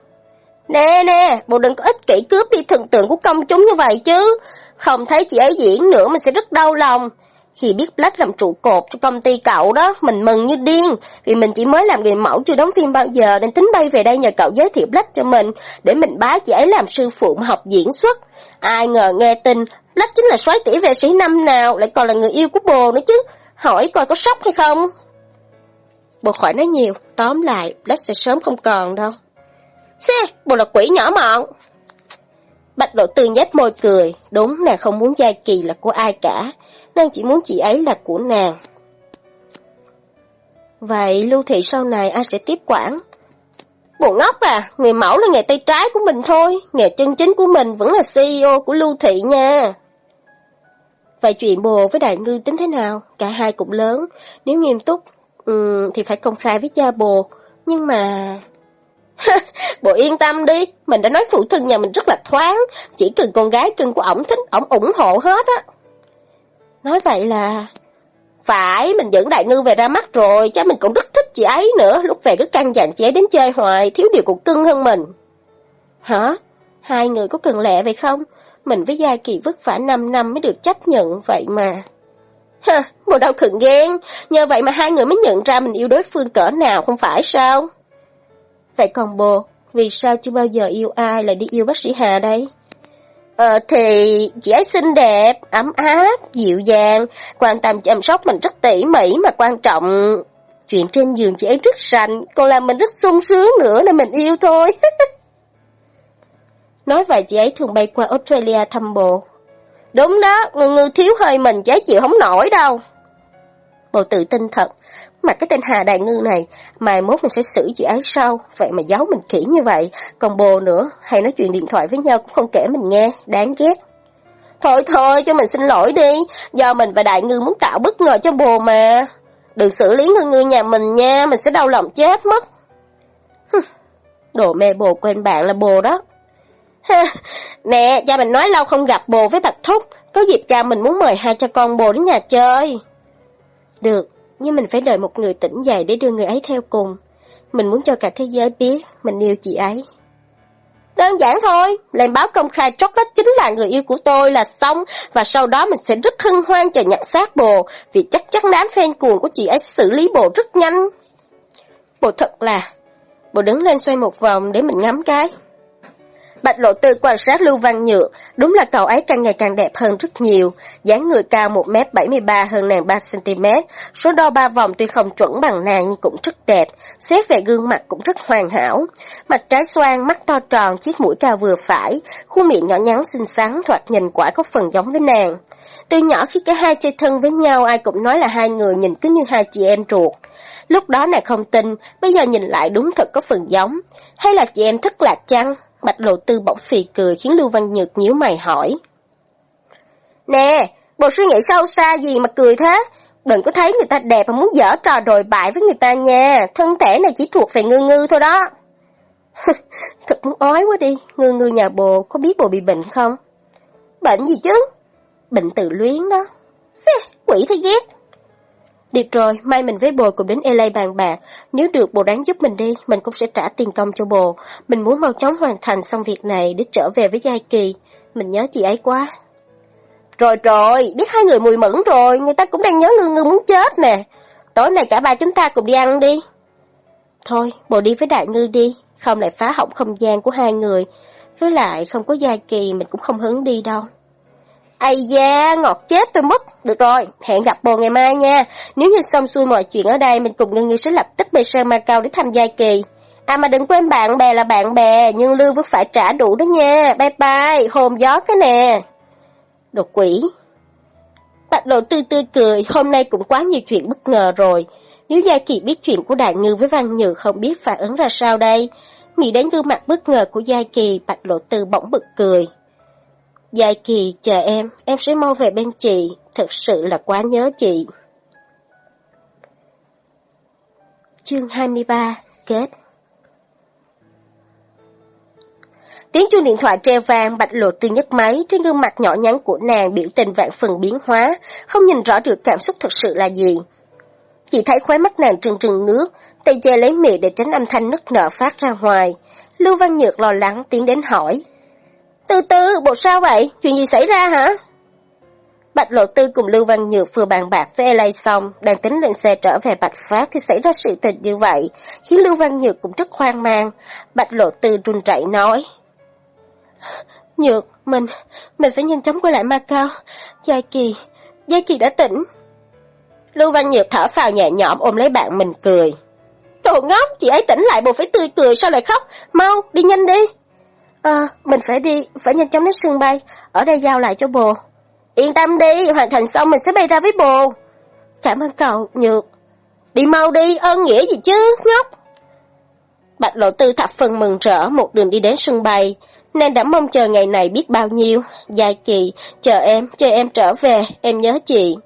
Speaker 1: Nè nè, bồ đừng có ích kỷ cướp đi thần tượng của công chúng như vậy chứ. Không thấy chị ấy diễn nữa mình sẽ rất đau lòng. Khi biết Black làm trụ cột cho công ty cậu đó, mình mừng như điên, vì mình chỉ mới làm người mẫu chưa đóng phim bao giờ nên tính bay về đây nhờ cậu giới thiệu Black cho mình, để mình bá chị ấy làm sư phụ học diễn xuất. Ai ngờ nghe tin, Black chính là soái tỷ vệ sĩ năm nào, lại còn là người yêu của bồ nữa chứ, hỏi coi có sốc hay không? Bồ khỏi nói nhiều, tóm lại, Black sẽ sớm không còn đâu. Xe, bồ là quỷ nhỏ mọn. Bạch Lộ Tư nhếch môi cười, đúng nàng không muốn Gia Kỳ là của ai cả, nàng chỉ muốn chị ấy là của nàng. Vậy Lưu Thị sau này ai sẽ tiếp quản? Bộ ngốc à, người mẫu là nghề tay trái của mình thôi, nghề chân chính của mình vẫn là CEO của Lưu Thị nha. Vậy chuyện bồ với đại ngư tính thế nào? Cả hai cũng lớn, nếu nghiêm túc um, thì phải công khai với cha bồ, nhưng mà... <laughs> Bộ yên tâm đi, mình đã nói phụ thân nhà mình rất là thoáng, chỉ cần con gái cưng của ổng thích, ổng ủng hộ hết á. Nói vậy là... Phải, mình dẫn đại ngư về ra mắt rồi, chứ mình cũng rất thích chị ấy nữa, lúc về cứ căng dặn chị ấy đến chơi hoài, thiếu điều cũng cưng hơn mình. Hả? Hai người có cần lẹ vậy không? Mình với Gia Kỳ vất vả 5 năm mới được chấp nhận vậy mà. Ha, bộ đau khẩn ghen, nhờ vậy mà hai người mới nhận ra mình yêu đối phương cỡ nào không phải sao? Vậy còn bồ, vì sao chưa bao giờ yêu ai lại đi yêu bác sĩ Hà đây? Ờ thì chị ấy xinh đẹp, ấm áp, dịu dàng, quan tâm chăm sóc mình rất tỉ mỉ mà quan trọng. Chuyện trên giường chị ấy rất rành, còn làm mình rất sung sướng nữa nên mình yêu thôi. <laughs> Nói vậy chị ấy thường bay qua Australia thăm bồ. Đúng đó, ngư ngư thiếu hơi mình chị chịu không nổi đâu. Bồ tự tin thật, mà cái tên Hà Đại Ngư này, mai mốt mình sẽ xử chị ấy sau, vậy mà giấu mình kỹ như vậy, còn bồ nữa, hay nói chuyện điện thoại với nhau cũng không kể mình nghe, đáng ghét. Thôi thôi, cho mình xin lỗi đi, do mình và Đại Ngư muốn tạo bất ngờ cho bồ mà. Đừng xử lý ngư ngư nhà mình nha, mình sẽ đau lòng chết mất. Đồ mê bồ quên bạn là bồ đó. Nè, cha mình nói lâu không gặp bồ với Bạch Thúc, có dịp cha mình muốn mời hai cha con bồ đến nhà chơi. Được, nhưng mình phải đợi một người tỉnh dậy để đưa người ấy theo cùng. Mình muốn cho cả thế giới biết mình yêu chị ấy. Đơn giản thôi, lên báo công khai Chocolate chính là người yêu của tôi là xong, và sau đó mình sẽ rất hân hoan chờ nhận xác bồ, vì chắc chắn đám fan cuồng của chị ấy xử lý bồ rất nhanh. Bồ thật là... Bồ đứng lên xoay một vòng để mình ngắm cái. Bạch Lộ Tư quan sát Lưu Văn Nhược, đúng là cậu ấy càng ngày càng đẹp hơn rất nhiều, dáng người cao 1m73 hơn nàng 3cm, số đo ba vòng tuy không chuẩn bằng nàng nhưng cũng rất đẹp, xét về gương mặt cũng rất hoàn hảo. Mặt trái xoan, mắt to tròn, chiếc mũi cao vừa phải, khuôn miệng nhỏ nhắn xinh xắn thoạt nhìn quả có phần giống với nàng. Từ nhỏ khi cả hai chơi thân với nhau ai cũng nói là hai người nhìn cứ như hai chị em ruột. Lúc đó nàng không tin, bây giờ nhìn lại đúng thật có phần giống. Hay là chị em thất lạc chăng? Bạch lộ tư bỗng phì cười khiến Lưu Văn Nhược nhíu mày hỏi. Nè, bộ suy nghĩ sâu xa gì mà cười thế? Đừng có thấy người ta đẹp mà muốn dở trò đồi bại với người ta nha, thân thể này chỉ thuộc về ngư ngư thôi đó. <laughs> Thật muốn ói quá đi, ngư ngư nhà bồ có biết bồ bị bệnh không? Bệnh gì chứ? Bệnh tự luyến đó. Xê, quỷ thấy ghét. Được rồi, mai mình với bồ cùng đến LA bàn bạc. Nếu được bồ đáng giúp mình đi, mình cũng sẽ trả tiền công cho bồ. Mình muốn mau chóng hoàn thành xong việc này để trở về với Giai Kỳ. Mình nhớ chị ấy quá. Rồi rồi, biết hai người mùi mẫn rồi, người ta cũng đang nhớ ngư ngư muốn chết nè. Tối nay cả ba chúng ta cùng đi ăn đi. Thôi, bồ đi với đại ngư đi, không lại phá hỏng không gian của hai người. Với lại không có Giai Kỳ mình cũng không hứng đi đâu. Ây da, ngọt chết tôi mất. Được rồi, hẹn gặp bồ ngày mai nha. Nếu như xong xuôi mọi chuyện ở đây, mình cùng Ngân Ngư sẽ lập tức bay sang Macau để thăm Giai Kỳ. À mà đừng quên bạn bè là bạn bè, nhưng lương vẫn phải trả đủ đó nha. Bye bye, hồn gió cái nè. Đồ quỷ. Bạch lộ tư tươi cười, hôm nay cũng quá nhiều chuyện bất ngờ rồi. Nếu Gia Kỳ biết chuyện của Đại Ngư với Văn nhự không biết phản ứng ra sao đây. Nghĩ đến gương mặt bất ngờ của Gia Kỳ, Bạch lộ tư bỗng bực cười. Dài kỳ chờ em, em sẽ mau về bên chị, thật sự là quá nhớ chị. Chương 23 Kết Tiếng chuông điện thoại treo vang, bạch lộ tư nhất máy, trên gương mặt nhỏ nhắn của nàng biểu tình vạn phần biến hóa, không nhìn rõ được cảm xúc thật sự là gì. Chỉ thấy khóe mắt nàng trừng trừng nước, tay che lấy miệng để tránh âm thanh nức nở phát ra ngoài. Lưu Văn Nhược lo lắng tiến đến hỏi. Từ từ, bộ sao vậy? Chuyện gì xảy ra hả? Bạch Lộ Tư cùng Lưu Văn Nhược vừa bàn bạc với Elay xong, đang tính lên xe trở về Bạch Phát thì xảy ra sự tình như vậy, khiến Lưu Văn Nhược cũng rất hoang mang. Bạch Lộ Tư run rẩy nói. Nhược, mình, mình phải nhanh chóng quay lại Macau. Giai Kỳ, Giai Kỳ đã tỉnh. Lưu Văn Nhược thở phào nhẹ nhõm ôm lấy bạn mình cười. Đồ ngốc, chị ấy tỉnh lại bộ phải tươi cười sao lại khóc, mau, đi nhanh đi. À, mình phải đi, phải nhanh chóng đến sân bay, ở đây giao lại cho bồ. Yên tâm đi, hoàn thành xong mình sẽ bay ra với bồ. Cảm ơn cậu, Nhược. Đi mau đi, ơn nghĩa gì chứ, nhóc. Bạch lộ tư thập phần mừng rỡ một đường đi đến sân bay. nên đã mong chờ ngày này biết bao nhiêu. Dài kỳ, chờ em, chờ em trở về, em nhớ chị.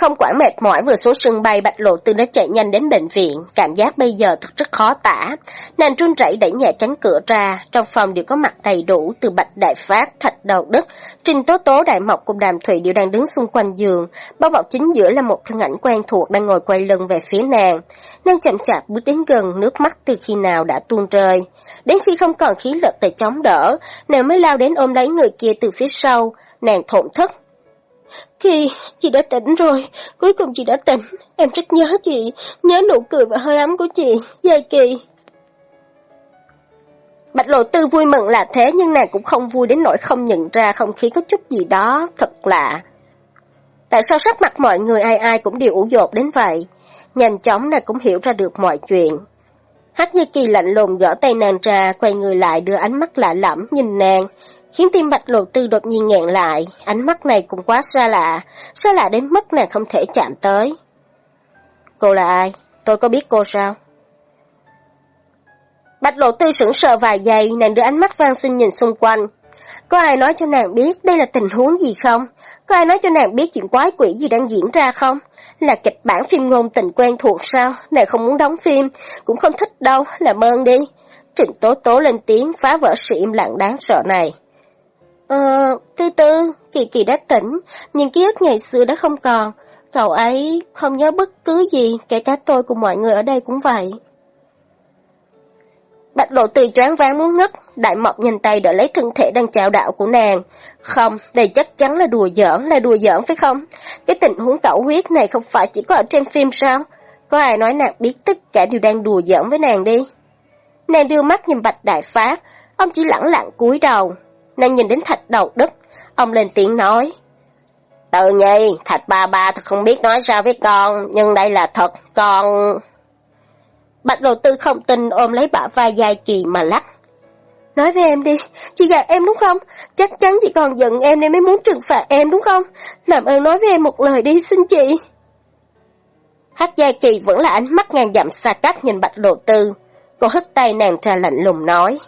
Speaker 1: Không quản mệt mỏi vừa xuống sân bay Bạch Lộ Tư đã chạy nhanh đến bệnh viện, cảm giác bây giờ thật rất khó tả. Nàng run rẩy đẩy nhẹ cánh cửa ra, trong phòng đều có mặt đầy đủ từ Bạch Đại Phát, Thạch Đầu Đức, Trình Tố Tố Đại Mộc cùng Đàm Thủy đều đang đứng xung quanh giường, bao bọc chính giữa là một thân ảnh quen thuộc đang ngồi quay lưng về phía nàng. Nàng chậm chạp bước đến gần, nước mắt từ khi nào đã tuôn rơi. Đến khi không còn khí lực để chống đỡ, nàng mới lao đến ôm lấy người kia từ phía sau, nàng thổn thức khi chị đã tỉnh rồi, cuối cùng chị đã tỉnh, em rất nhớ chị, nhớ nụ cười và hơi ấm của chị, Giai Kỳ. Bạch Lộ Tư vui mừng là thế nhưng nàng cũng không vui đến nỗi không nhận ra không khí có chút gì đó, thật lạ. Tại sao sắc mặt mọi người ai ai cũng đều ủ dột đến vậy? Nhanh chóng nàng cũng hiểu ra được mọi chuyện. Hắc Như Kỳ lạnh lùng gỡ tay nàng ra, quay người lại đưa ánh mắt lạ lẫm nhìn nàng, khiến tim bạch lộ tư đột nhiên nghẹn lại, ánh mắt này cũng quá xa lạ, xa lạ đến mức nàng không thể chạm tới. Cô là ai? Tôi có biết cô sao? Bạch lộ tư sững sờ vài giây, nàng đưa ánh mắt vang xin nhìn xung quanh. Có ai nói cho nàng biết đây là tình huống gì không? Có ai nói cho nàng biết chuyện quái quỷ gì đang diễn ra không? Là kịch bản phim ngôn tình quen thuộc sao? Nàng không muốn đóng phim, cũng không thích đâu, làm ơn đi. Trịnh Tố Tố lên tiếng phá vỡ sự im lặng đáng sợ này. Ờ, tư tư, Kỳ Kỳ đã tỉnh, nhưng ký ức ngày xưa đã không còn. Cậu ấy không nhớ bất cứ gì, kể cả tôi cùng mọi người ở đây cũng vậy. Bạch lộ từ choáng váng muốn ngất, đại mộc nhìn tay đỡ lấy thân thể đang chào đạo của nàng. Không, đây chắc chắn là đùa giỡn, là đùa giỡn phải không? Cái tình huống cậu huyết này không phải chỉ có ở trên phim sao? Có ai nói nàng biết tất cả đều đang đùa giỡn với nàng đi? Nàng đưa mắt nhìn Bạch Đại Phát, ông chỉ lẳng lặng cúi đầu. Nàng nhìn đến thạch đầu đất, ông lên tiếng nói. Tự nhi, thạch ba ba thật không biết nói sao với con, nhưng đây là thật, con... Bạch đầu tư không tin ôm lấy bả vai dài kỳ mà lắc. Nói với em đi, chị gạt em đúng không? Chắc chắn chị còn giận em nên mới muốn trừng phạt em đúng không? Làm ơn nói với em một lời đi, xin chị. Hát Gia Kỳ vẫn là ánh mắt ngàn dặm xa cách nhìn bạch đồ tư. Cô hất tay nàng trà lạnh lùng nói.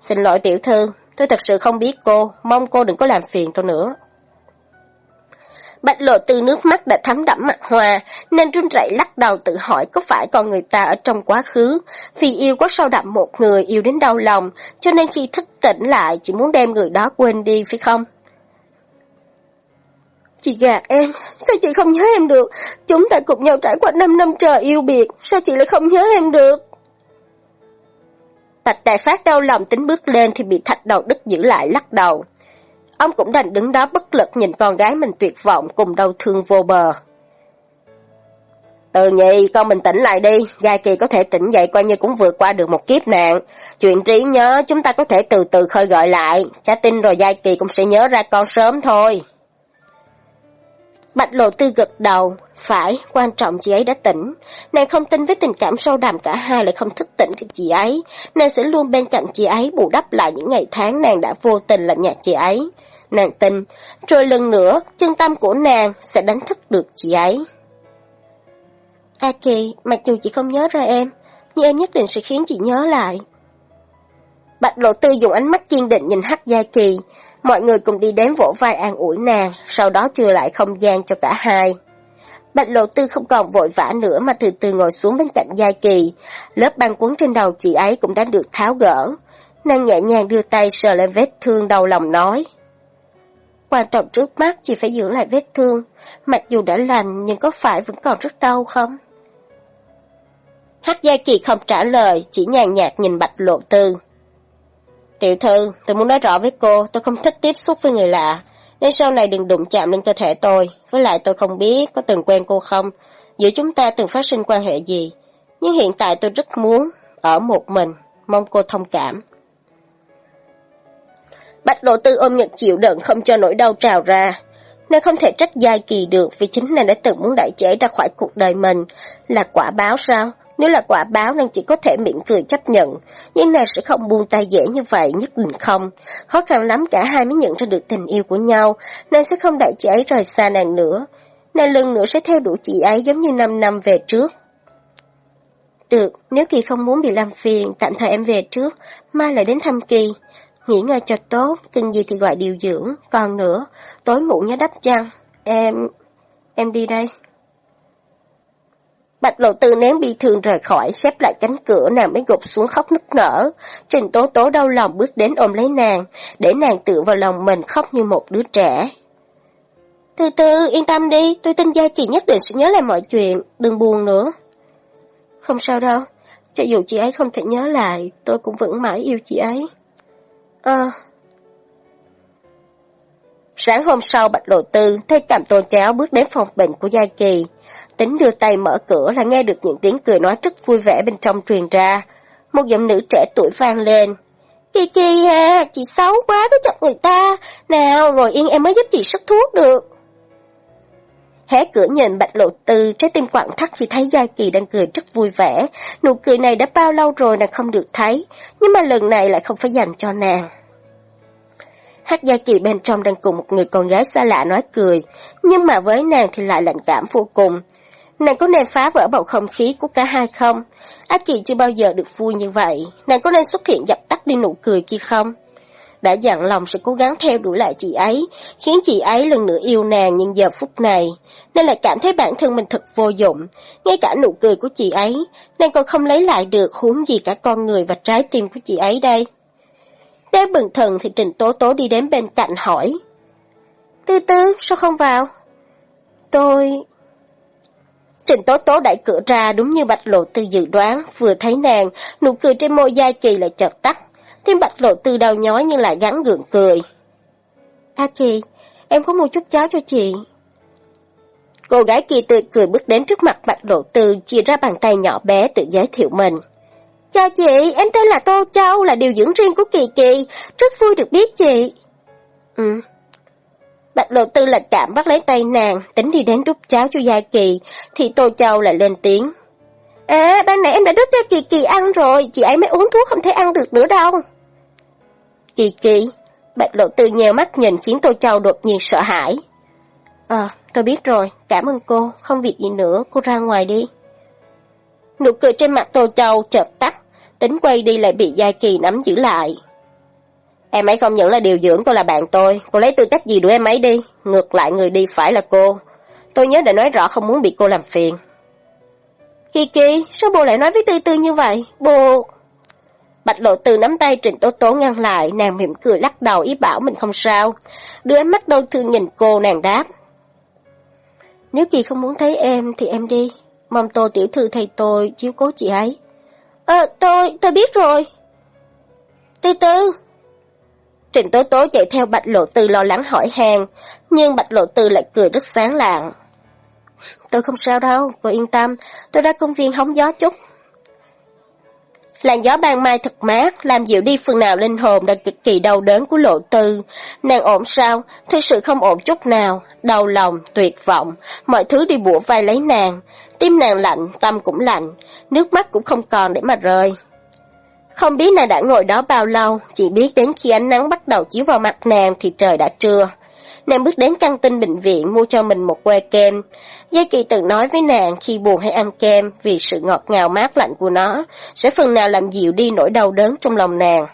Speaker 1: Xin lỗi tiểu thư, tôi thật sự không biết cô, mong cô đừng có làm phiền tôi nữa. Bạch lộ từ nước mắt đã thấm đẫm mặt hoa, nên run rẩy lắc đầu tự hỏi có phải còn người ta ở trong quá khứ, vì yêu có sâu đậm một người yêu đến đau lòng, cho nên khi thức tỉnh lại chỉ muốn đem người đó quên đi phải không? Chị gạt em, sao chị không nhớ em được? Chúng ta cùng nhau trải qua 5 năm trời yêu biệt, sao chị lại không nhớ em được? Bạch Đại Phát đau lòng tính bước lên thì bị thạch đầu đứt giữ lại lắc đầu. Ông cũng đành đứng đó bất lực nhìn con gái mình tuyệt vọng cùng đau thương vô bờ. Từ nhị, con bình tĩnh lại đi, Gia Kỳ có thể tỉnh dậy coi như cũng vượt qua được một kiếp nạn. Chuyện trí nhớ chúng ta có thể từ từ khơi gọi lại, cha tin rồi Gia Kỳ cũng sẽ nhớ ra con sớm thôi. Bạch lộ tư gật đầu, phải, quan trọng chị ấy đã tỉnh. Nàng không tin với tình cảm sâu đậm cả hai lại không thức tỉnh thì chị ấy. Nàng sẽ luôn bên cạnh chị ấy bù đắp lại những ngày tháng nàng đã vô tình là nhạt chị ấy. Nàng tin, rồi lần nữa, chân tâm của nàng sẽ đánh thức được chị ấy. A Kỳ, mặc dù chị không nhớ ra em, nhưng em nhất định sẽ khiến chị nhớ lại. Bạch lộ tư dùng ánh mắt kiên định nhìn Hắc Gia Kỳ, mọi người cùng đi đến vỗ vai an ủi nàng, sau đó chưa lại không gian cho cả hai. Bạch lộ tư không còn vội vã nữa mà từ từ ngồi xuống bên cạnh Giai Kỳ, lớp băng cuốn trên đầu chị ấy cũng đã được tháo gỡ. Nàng nhẹ nhàng đưa tay sờ lên vết thương đầu lòng nói. Quan trọng trước mắt chỉ phải giữ lại vết thương, mặc dù đã lành nhưng có phải vẫn còn rất đau không? Hắc Giai Kỳ không trả lời, chỉ nhàn nhạt nhìn Bạch Lộ Tư. Tiểu thư, tôi muốn nói rõ với cô, tôi không thích tiếp xúc với người lạ, nên sau này đừng đụng chạm lên cơ thể tôi. Với lại tôi không biết có từng quen cô không, giữa chúng ta từng phát sinh quan hệ gì. Nhưng hiện tại tôi rất muốn, ở một mình, mong cô thông cảm. Bạch Lộ Tư ôm nhật chịu đựng không cho nỗi đau trào ra. Nàng không thể trách Giai Kỳ được vì chính nàng đã từng muốn đại chế ra khỏi cuộc đời mình. Là quả báo sao? Nếu là quả báo nàng chỉ có thể miệng cười chấp nhận, nhưng nàng sẽ không buông tay dễ như vậy, nhất định không. Khó khăn lắm cả hai mới nhận ra được tình yêu của nhau, nàng sẽ không đại chị ấy rời xa nàng nữa. Nàng lần nữa sẽ theo đuổi chị ấy giống như 5 năm về trước. Được, nếu Kỳ không muốn bị làm phiền, tạm thời em về trước, mai lại đến thăm Kỳ. Nghỉ ngơi cho tốt, cần gì thì gọi điều dưỡng, còn nữa, tối ngủ nhớ đắp chăn. Em... em đi đây. Bạch lộ tư nén bi thương rời khỏi, khép lại cánh cửa nàng mới gục xuống khóc nức nở. Trình tố tố đau lòng bước đến ôm lấy nàng, để nàng tự vào lòng mình khóc như một đứa trẻ. Từ từ, yên tâm đi, tôi tin Gia Kỳ nhất định sẽ nhớ lại mọi chuyện, đừng buồn nữa. Không sao đâu, cho dù chị ấy không thể nhớ lại, tôi cũng vẫn mãi yêu chị ấy. À... Sáng hôm sau Bạch Lộ Tư thấy cầm tô cháo bước đến phòng bệnh của Gia Kỳ. Tính đưa tay mở cửa là nghe được những tiếng cười nói rất vui vẻ bên trong truyền ra. Một giọng nữ trẻ tuổi vang lên. Kỳ kỳ à, chị xấu quá với chọc người ta. Nào, ngồi yên em mới giúp chị sức thuốc được. Hé cửa nhìn Bạch Lộ Tư, trái tim quặn thắt khi thấy Gia Kỳ đang cười rất vui vẻ. Nụ cười này đã bao lâu rồi nàng không được thấy, nhưng mà lần này lại không phải dành cho nàng. Hát Gia Kỳ bên trong đang cùng một người con gái xa lạ nói cười, nhưng mà với nàng thì lại lạnh cảm vô cùng. Nàng có nên phá vỡ bầu không khí của cả hai không? A Kỳ chưa bao giờ được vui như vậy, nàng có nên xuất hiện dập tắt đi nụ cười kia không? Đã dặn lòng sẽ cố gắng theo đuổi lại chị ấy, khiến chị ấy lần nữa yêu nàng nhưng giờ phút này, nên lại cảm thấy bản thân mình thật vô dụng. Ngay cả nụ cười của chị ấy, nàng còn không lấy lại được huống gì cả con người và trái tim của chị ấy đây. Đang bừng thần thì Trình Tố Tố đi đến bên cạnh hỏi. Tư tư, sao không vào? Tôi... Trình Tố Tố đẩy cửa ra đúng như Bạch Lộ Tư dự đoán, vừa thấy nàng, nụ cười trên môi Giai Kỳ lại chợt tắt. Tim Bạch Lộ Tư đau nhói nhưng lại gắn gượng cười. A Kỳ, em có mua chút cháo cho chị. Cô gái kia tươi cười bước đến trước mặt Bạch Lộ Tư, chia ra bàn tay nhỏ bé tự giới thiệu mình. Chào chị, em tên là Tô Châu, là điều dưỡng riêng của Kỳ Kỳ, rất vui được biết chị. Ừ. Bạch Lộ Tư là cảm bắt lấy tay nàng, tính đi đến đút cháo cho Gia Kỳ, thì Tô Châu lại lên tiếng. À, ban nãy em đã đút cho Kỳ Kỳ ăn rồi, chị ấy mới uống thuốc không thể ăn được nữa đâu. Kỳ Kỳ, Bạch Lộ Tư nhèo mắt nhìn khiến Tô Châu đột nhiên sợ hãi. À, tôi biết rồi, cảm ơn cô, không việc gì nữa, cô ra ngoài đi. Nụ cười trên mặt Tô Châu chợt tắt, tính quay đi lại bị gia Kỳ nắm giữ lại. Em ấy không những là điều dưỡng cô là bạn tôi, cô lấy tư cách gì đuổi em ấy đi, ngược lại người đi phải là cô. Tôi nhớ đã nói rõ không muốn bị cô làm phiền. Kỳ kỳ, sao bố lại nói với Tư Tư như vậy? Bố... Bạch lộ từ nắm tay Trịnh Tố Tố ngăn lại, nàng mỉm cười lắc đầu ý bảo mình không sao. Đưa ánh mắt đau thương nhìn cô, nàng đáp. Nếu Kỳ không muốn thấy em thì em đi, mong Tô Tiểu Thư thầy tôi chiếu cố chị ấy. Ờ, tôi, tôi biết rồi. Tư Tư. Trịnh Tố Tố chạy theo Bạch Lộ Tư lo lắng hỏi hàng, nhưng Bạch Lộ Tư lại cười rất sáng lạng. Tôi không sao đâu, cô yên tâm, tôi ra công viên hóng gió chút. Làn gió ban mai thật mát, làm dịu đi phần nào linh hồn đang cực kỳ đau đớn của lộ tư. Nàng ổn sao? Thực sự không ổn chút nào. Đau lòng, tuyệt vọng, mọi thứ đi bủa vai lấy nàng. Tim nàng lạnh, tâm cũng lạnh, nước mắt cũng không còn để mà rơi. Không biết nàng đã ngồi đó bao lâu, chỉ biết đến khi ánh nắng bắt đầu chiếu vào mặt nàng thì trời đã trưa. Nàng bước đến căng tin bệnh viện mua cho mình một que kem. Giai Kỳ từng nói với nàng khi buồn hãy ăn kem vì sự ngọt ngào mát lạnh của nó sẽ phần nào làm dịu đi nỗi đau đớn trong lòng nàng.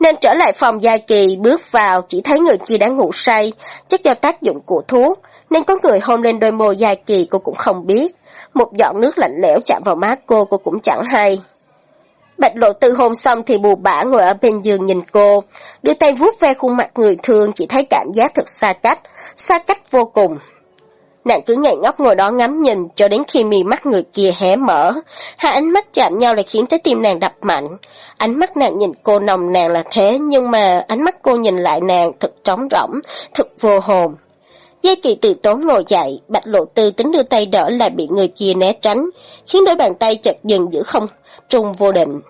Speaker 1: Nên trở lại phòng Gia Kỳ bước vào chỉ thấy người kia đã ngủ say, chắc do tác dụng của thuốc, nên có người hôn lên đôi môi Gia Kỳ cô cũng không biết. Một giọt nước lạnh lẽo chạm vào má cô cô cũng chẳng hay. Bạch lộ tư hôn xong thì bù bả ngồi ở bên giường nhìn cô, đưa tay vuốt ve khuôn mặt người thương chỉ thấy cảm giác thật xa cách, xa cách vô cùng. Nàng cứ ngây ngốc ngồi đó ngắm nhìn cho đến khi mì mắt người kia hé mở. Hai ánh mắt chạm nhau lại khiến trái tim nàng đập mạnh. Ánh mắt nàng nhìn cô nồng nàng là thế, nhưng mà ánh mắt cô nhìn lại nàng thật trống rỗng, thật vô hồn. Giai kỳ từ tốn ngồi dậy, bạch lộ tư tính đưa tay đỡ lại bị người kia né tránh, khiến đôi bàn tay chật dừng giữ không, trung vô định.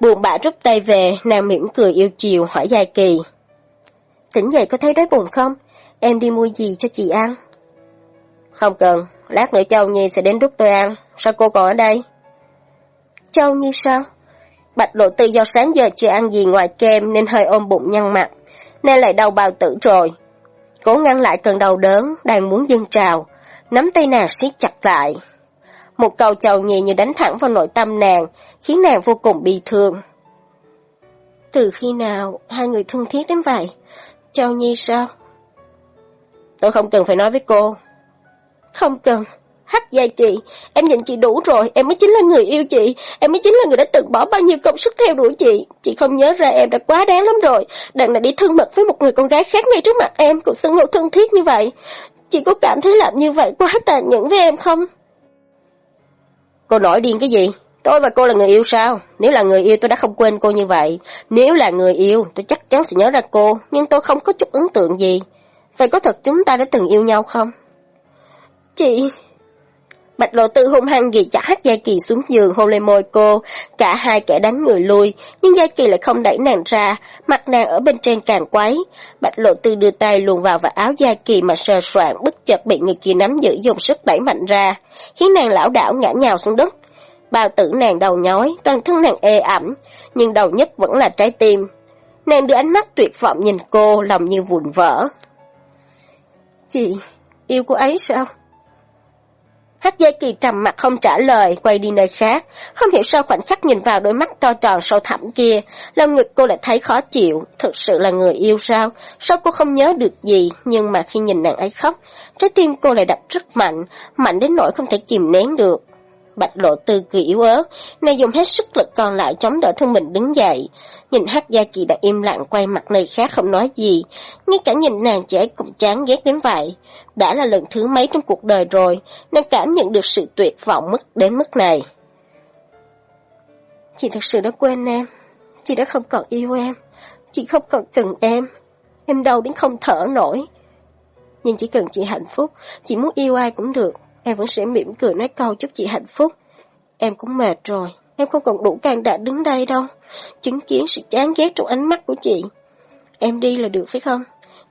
Speaker 1: Buồn bã rút tay về, nàng mỉm cười yêu chiều hỏi Giai kỳ. Tỉnh dậy có thấy đói bụng không? Em đi mua gì cho chị ăn? Không cần, lát nữa Châu Nhi sẽ đến đút tôi ăn, sao cô còn ở đây? Châu Nhi sao? Bạch lộ tư do sáng giờ chưa ăn gì ngoài kem nên hơi ôm bụng nhăn mặt, nên lại đau bào tử rồi. Cố ngăn lại cơn đau đớn, đang muốn dâng trào, nắm tay nàng siết chặt lại. Một câu chầu nhì như đánh thẳng vào nội tâm nàng, khiến nàng vô cùng bi thương. Từ khi nào hai người thân thiết đến vậy? Châu Nhi sao? Tôi không cần phải nói với cô. Không cần. Hắc dài chị, em nhìn chị đủ rồi, em mới chính là người yêu chị, em mới chính là người đã từng bỏ bao nhiêu công sức theo đuổi chị. Chị không nhớ ra em đã quá đáng lắm rồi, đằng là đi thân mật với một người con gái khác ngay trước mặt em, cũng xưng hô thân thiết như vậy. Chị có cảm thấy làm như vậy quá tàn nhẫn với em không? Cô nổi điên cái gì? Tôi và cô là người yêu sao? Nếu là người yêu tôi đã không quên cô như vậy. Nếu là người yêu, tôi chắc chắn sẽ nhớ ra cô, nhưng tôi không có chút ấn tượng gì. Vậy có thật chúng ta đã từng yêu nhau không? Chị... Bạch lộ tư hung hăng ghi chặt Gia Kỳ xuống giường hôn lên môi cô, cả hai kẻ đánh người lui, nhưng Gia Kỳ lại không đẩy nàng ra, mặt nàng ở bên trên càng quấy. Bạch lộ tư đưa tay luồn vào vào áo Gia Kỳ mà sờ soạn, bất chợt bị người kia nắm giữ dùng sức đẩy mạnh ra, khiến nàng lão đảo ngã nhào xuống đất. Bao tử nàng đầu nhói, toàn thân nàng ê ẩm, nhưng đầu nhất vẫn là trái tim. Nàng đưa ánh mắt tuyệt vọng nhìn cô, lòng như vụn vỡ. Chị, yêu cô ấy sao? Hắc dây Kỳ trầm mặt không trả lời, quay đi nơi khác. Không hiểu sao khoảnh khắc nhìn vào đôi mắt to tròn sâu thẳm kia, lòng ngực cô lại thấy khó chịu. Thực sự là người yêu sao? Sao cô không nhớ được gì? Nhưng mà khi nhìn nàng ấy khóc, trái tim cô lại đập rất mạnh, mạnh đến nỗi không thể kìm nén được. Bạch lộ tư cười yếu ớt, nàng dùng hết sức lực còn lại chống đỡ thân mình đứng dậy. Nhìn hát Gia Kỳ đang im lặng quay mặt nơi khác không nói gì, ngay cả nhìn nàng trẻ cũng chán ghét đến vậy. Đã là lần thứ mấy trong cuộc đời rồi, nàng cảm nhận được sự tuyệt vọng mức đến mức này. Chị thật sự đã quên em, chị đã không còn yêu em, chị không còn cần em, em đau đến không thở nổi. Nhưng chỉ cần chị hạnh phúc, chị muốn yêu ai cũng được, em vẫn sẽ mỉm cười nói câu chúc chị hạnh phúc. Em cũng mệt rồi, em không còn đủ can đảm đứng đây đâu, chứng kiến sự chán ghét trong ánh mắt của chị. Em đi là được phải không?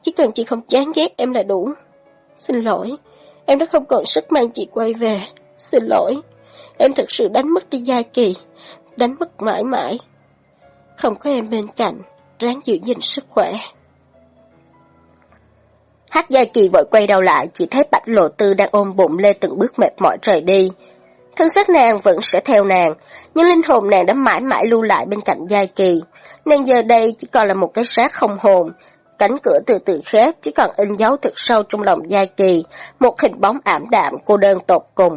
Speaker 1: Chỉ cần chị không chán ghét em là đủ. Xin lỗi, em đã không còn sức mang chị quay về. Xin lỗi, em thật sự đánh mất đi giai kỳ, đánh mất mãi mãi. Không có em bên cạnh, ráng giữ gìn sức khỏe. Hát Gia Kỳ vội quay đầu lại, chỉ thấy Bạch Lộ Tư đang ôm bụng lê từng bước mệt mỏi rời đi. Thân xác nàng vẫn sẽ theo nàng, nhưng linh hồn nàng đã mãi mãi lưu lại bên cạnh Gia Kỳ. Nàng giờ đây chỉ còn là một cái xác không hồn. Cánh cửa từ từ khép chỉ còn in dấu thật sâu trong lòng Gia Kỳ, một hình bóng ảm đạm cô đơn tột cùng.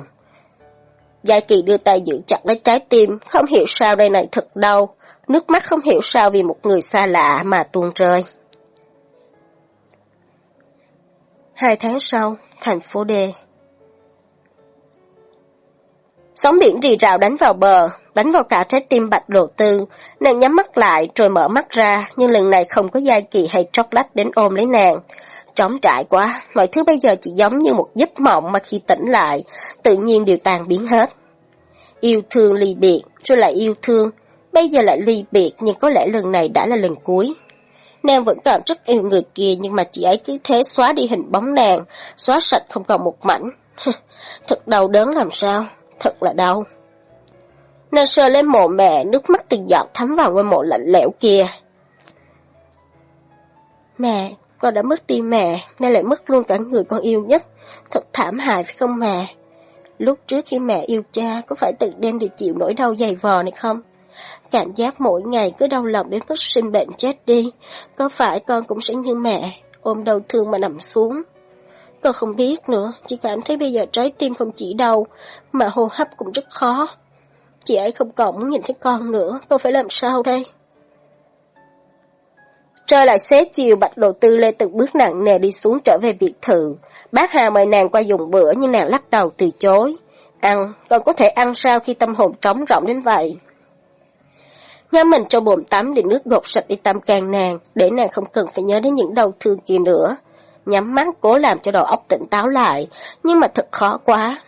Speaker 1: Gia Kỳ đưa tay giữ chặt lấy trái tim, không hiểu sao đây này thật đau, nước mắt không hiểu sao vì một người xa lạ mà tuôn rơi. Hai tháng sau, thành phố D. Sóng biển rì rào đánh vào bờ, đánh vào cả trái tim bạch lộ tư. Nàng nhắm mắt lại rồi mở mắt ra, nhưng lần này không có giai kỳ hay tróc lách đến ôm lấy nàng. Trống trải quá, mọi thứ bây giờ chỉ giống như một giấc mộng mà khi tỉnh lại, tự nhiên đều tàn biến hết. Yêu thương ly biệt, rồi lại yêu thương, bây giờ lại ly biệt nhưng có lẽ lần này đã là lần cuối. Nàng vẫn còn rất yêu người kia nhưng mà chị ấy cứ thế xóa đi hình bóng nàng, xóa sạch không còn một mảnh. <laughs> thật đau đớn làm sao, thật là đau. Nàng sờ lên mộ mẹ, nước mắt từng giọt thấm vào ngôi mộ lạnh lẽo kia. Mẹ, con đã mất đi mẹ, nay lại mất luôn cả người con yêu nhất. Thật thảm hại phải không mẹ? Lúc trước khi mẹ yêu cha, có phải tự đem được chịu nỗi đau dày vò này không? Cảm giác mỗi ngày cứ đau lòng đến mức sinh bệnh chết đi. Có phải con cũng sẽ như mẹ, ôm đầu thương mà nằm xuống? Con không biết nữa, chỉ cảm thấy bây giờ trái tim không chỉ đau, mà hô hấp cũng rất khó. Chị ấy không còn muốn nhìn thấy con nữa, con phải làm sao đây? Trời lại xế chiều bạch lộ tư lê từng bước nặng nề đi xuống trở về biệt thự. Bác Hà mời nàng qua dùng bữa nhưng nàng lắc đầu từ chối. Ăn, con có thể ăn sao khi tâm hồn trống rỗng đến vậy? Ngã mình trong bồn tắm để nước gột sạch đi tâm can nàng, để nàng không cần phải nhớ đến những đau thương kia nữa. Nhắm mắt cố làm cho đầu óc tỉnh táo lại, nhưng mà thật khó quá.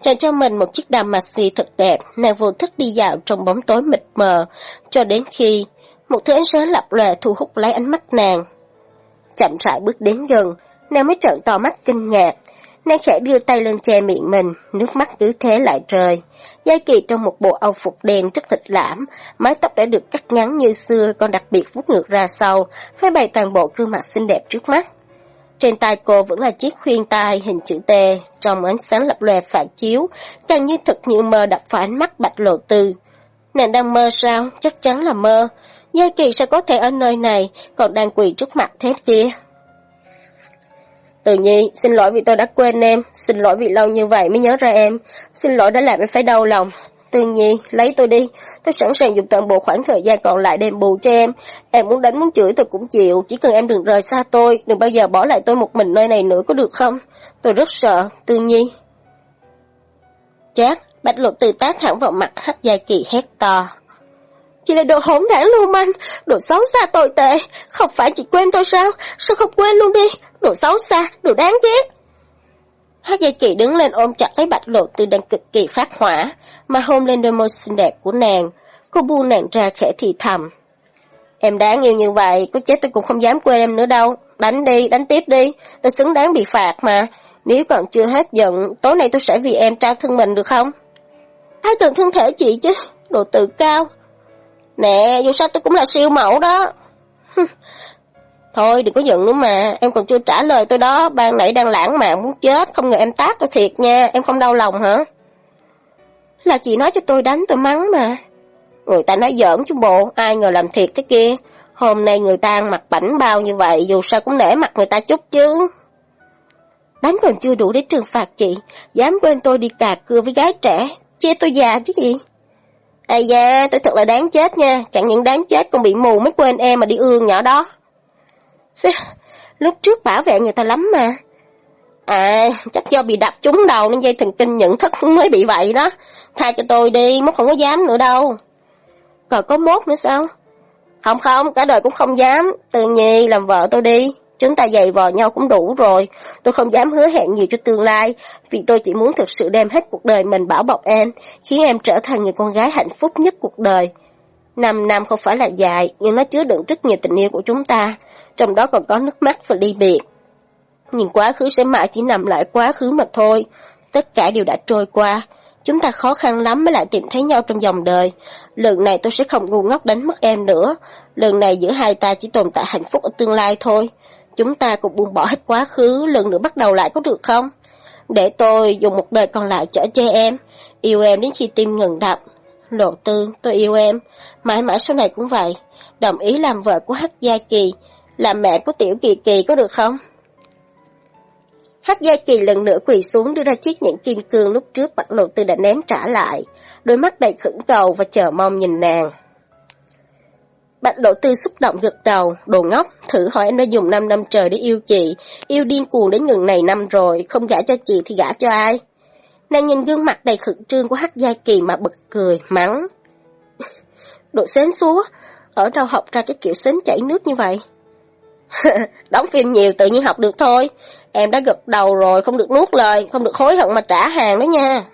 Speaker 1: Chọn cho mình một chiếc đàm maxi thật đẹp, nàng vô thức đi dạo trong bóng tối mịt mờ, cho đến khi một thứ ánh sáng lập lòe thu hút lấy ánh mắt nàng. Chậm rãi bước đến gần, nàng mới trợn to mắt kinh ngạc. Nàng khẽ đưa tay lên che miệng mình, nước mắt cứ thế lại rơi. Giai kỳ trong một bộ âu phục đen rất lịch lãm, mái tóc đã được cắt ngắn như xưa còn đặc biệt vuốt ngược ra sau, phơi bày toàn bộ gương mặt xinh đẹp trước mắt. Trên tay cô vẫn là chiếc khuyên tai hình chữ T, trong ánh sáng lập lòe phản chiếu, càng như thật như mơ đập phải ánh mắt bạch lộ tư. Nàng đang mơ sao? Chắc chắn là mơ. Giai kỳ sao có thể ở nơi này, còn đang quỳ trước mặt thế kia? Từ nhi, xin lỗi vì tôi đã quên em, xin lỗi vì lâu như vậy mới nhớ ra em, xin lỗi đã làm em phải đau lòng. Từ nhi, lấy tôi đi, tôi sẵn sàng dùng toàn bộ khoảng thời gian còn lại đền bù cho em. Em muốn đánh muốn chửi tôi cũng chịu, chỉ cần em đừng rời xa tôi, đừng bao giờ bỏ lại tôi một mình nơi này nữa có được không? Tôi rất sợ, Tương Nhi. Chát, bạch lục từ tác thẳng vào mặt hắc gia kỳ hét to. Chị là đồ hỗn đảng lưu manh, đồ xấu xa tồi tệ, không phải chị quên tôi sao, sao không quên luôn đi, đồ xấu xa, đồ đáng ghét. Hát dây kỳ đứng lên ôm chặt lấy bạch lộ từ đang cực kỳ phát hỏa, mà hôn lên đôi môi xinh đẹp của nàng. Cô buông nàng ra khẽ thì thầm. Em đáng yêu như vậy, có chết tôi cũng không dám quên em nữa đâu. Đánh đi, đánh tiếp đi, tôi xứng đáng bị phạt mà. Nếu còn chưa hết giận, tối nay tôi sẽ vì em trao thân mình được không? Ai từng thân thể chị chứ, đồ tự cao. Nè, dù sao tôi cũng là siêu mẫu đó. Thôi đừng có giận nữa mà, em còn chưa trả lời tôi đó, ban nãy đang lãng mạn muốn chết, không ngờ em tát tôi thiệt nha, em không đau lòng hả? Là chị nói cho tôi đánh tôi mắng mà. Người ta nói giỡn chứ bộ, ai ngờ làm thiệt thế kia. Hôm nay người ta ăn mặc bảnh bao như vậy, dù sao cũng nể mặt người ta chút chứ. Đánh còn chưa đủ để trừng phạt chị, dám quên tôi đi cà cưa với gái trẻ, chê tôi già chứ gì. Ây da, tôi thật là đáng chết nha, chẳng những đáng chết còn bị mù mới quên em mà đi ương nhỏ đó. Xê, lúc trước bảo vệ người ta lắm mà. À, chắc do bị đập trúng đầu nên dây thần kinh nhận thức mới bị vậy đó. Tha cho tôi đi, mốt không có dám nữa đâu. Còn có mốt nữa sao? Không không, cả đời cũng không dám. Tương nhi làm vợ tôi đi. Chúng ta dày vò nhau cũng đủ rồi. Tôi không dám hứa hẹn nhiều cho tương lai, vì tôi chỉ muốn thực sự đem hết cuộc đời mình bảo bọc em, khiến em trở thành người con gái hạnh phúc nhất cuộc đời. Năm năm không phải là dài, nhưng nó chứa đựng rất nhiều tình yêu của chúng ta, trong đó còn có nước mắt và ly biệt. Nhưng quá khứ sẽ mãi chỉ nằm lại quá khứ mà thôi. Tất cả đều đã trôi qua. Chúng ta khó khăn lắm mới lại tìm thấy nhau trong dòng đời. Lần này tôi sẽ không ngu ngốc đánh mất em nữa. Lần này giữa hai ta chỉ tồn tại hạnh phúc ở tương lai thôi. Chúng ta cùng buông bỏ hết quá khứ, lần nữa bắt đầu lại có được không? Để tôi dùng một đời còn lại chở che em, yêu em đến khi tim ngừng đập. Lộ tư, tôi yêu em, mãi mãi sau này cũng vậy. Đồng ý làm vợ của Hắc Gia Kỳ, làm mẹ của Tiểu Kỳ Kỳ có được không? Hắc Gia Kỳ lần nữa quỳ xuống đưa ra chiếc nhẫn kim cương lúc trước bạch lộ tư đã ném trả lại, đôi mắt đầy khẩn cầu và chờ mong nhìn nàng. Bạch lộ tư xúc động gật đầu, đồ ngốc, thử hỏi anh đã dùng 5 năm trời để yêu chị, yêu điên cuồng đến ngừng này năm rồi, không gả cho chị thì gả cho ai? Nàng nhìn gương mặt đầy khẩn trương của Hắc Gia Kỳ mà bật cười, mắng. <laughs> Độ xến xúa, ở đâu học ra cái kiểu xến chảy nước như vậy? <laughs> Đóng phim nhiều tự nhiên học được thôi, em đã gật đầu rồi, không được nuốt lời, không được hối hận mà trả hàng đó nha.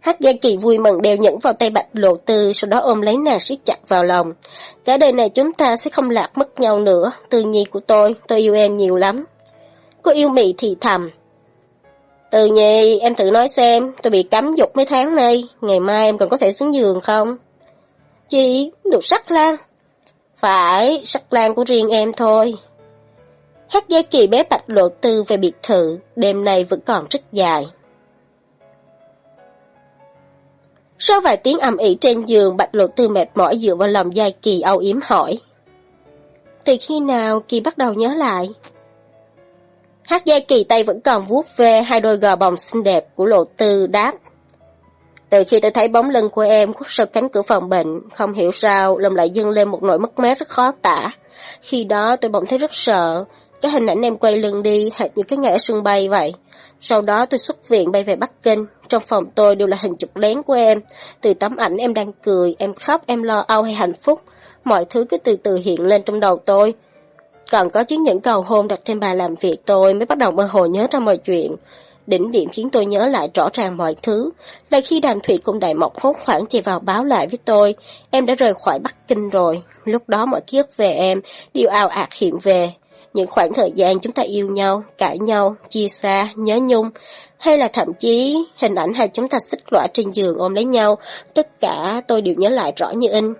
Speaker 1: Hát Gia Kỳ vui mừng đeo nhẫn vào tay Bạch Lộ Tư, sau đó ôm lấy nàng siết chặt vào lòng. Cả đời này chúng ta sẽ không lạc mất nhau nữa, Tư Nhi của tôi, tôi yêu em nhiều lắm. Cô yêu mị thì thầm. Từ Nhi, em thử nói xem, tôi bị cấm dục mấy tháng nay, ngày mai em còn có thể xuống giường không? Chị, được sắc lan. Phải, sắc lan của riêng em thôi. Hát Gia Kỳ bé Bạch Lộ Tư về biệt thự, đêm nay vẫn còn rất dài. Sau vài tiếng ầm ĩ trên giường, Bạch Lộ Tư mệt mỏi dựa vào lòng Giai Kỳ âu yếm hỏi. Từ khi nào Kỳ bắt đầu nhớ lại? Hát dây Kỳ tay vẫn còn vuốt ve hai đôi gò bồng xinh đẹp của Lộ Tư đáp. Từ khi tôi thấy bóng lưng của em khuất sau cánh cửa phòng bệnh, không hiểu sao, lòng lại dâng lên một nỗi mất mát rất khó tả. Khi đó tôi bỗng thấy rất sợ, cái hình ảnh em quay lưng đi hệt như cái ngã sân bay vậy. Sau đó tôi xuất viện bay về Bắc Kinh, trong phòng tôi đều là hình chụp lén của em. Từ tấm ảnh em đang cười, em khóc, em lo âu hay hạnh phúc. Mọi thứ cứ từ từ hiện lên trong đầu tôi. Còn có chiếc nhẫn cầu hôn đặt trên bàn làm việc tôi mới bắt đầu mơ hồ nhớ ra mọi chuyện. Đỉnh điểm khiến tôi nhớ lại rõ ràng mọi thứ, là khi đàm thủy cùng đại mộc hốt khoảng chạy vào báo lại với tôi, em đã rời khỏi Bắc Kinh rồi. Lúc đó mọi ký ức về em đều ào ạt hiện về những khoảng thời gian chúng ta yêu nhau, cãi nhau, chia xa, nhớ nhung, hay là thậm chí hình ảnh hai chúng ta xích lõa trên giường ôm lấy nhau, tất cả tôi đều nhớ lại rõ như in.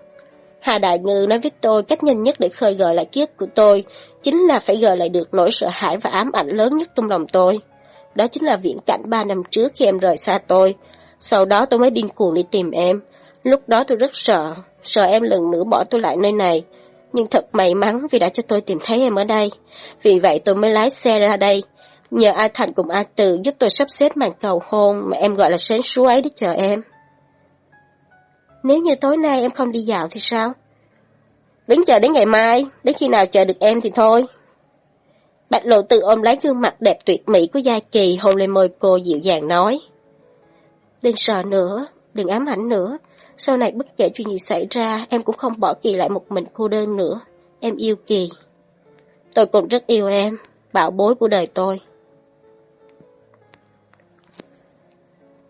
Speaker 1: Hà Đại Ngư nói với tôi cách nhanh nhất để khơi gợi lại ký ức của tôi, chính là phải gợi lại được nỗi sợ hãi và ám ảnh lớn nhất trong lòng tôi. Đó chính là viễn cảnh ba năm trước khi em rời xa tôi. Sau đó tôi mới điên cuồng đi tìm em. Lúc đó tôi rất sợ, sợ em lần nữa bỏ tôi lại nơi này nhưng thật may mắn vì đã cho tôi tìm thấy em ở đây. Vì vậy tôi mới lái xe ra đây. Nhờ A Thành cùng A Từ giúp tôi sắp xếp màn cầu hôn mà em gọi là sến sú ấy để chờ em. Nếu như tối nay em không đi dạo thì sao? Đứng chờ đến ngày mai, đến khi nào chờ được em thì thôi. Bạch lộ tự ôm lấy gương mặt đẹp tuyệt mỹ của Gia Kỳ hôn lên môi cô dịu dàng nói. Đừng sợ nữa, đừng ám ảnh nữa, sau này bất kể chuyện gì xảy ra, em cũng không bỏ Kỳ lại một mình cô đơn nữa. Em yêu Kỳ. Tôi cũng rất yêu em, bảo bối của đời tôi.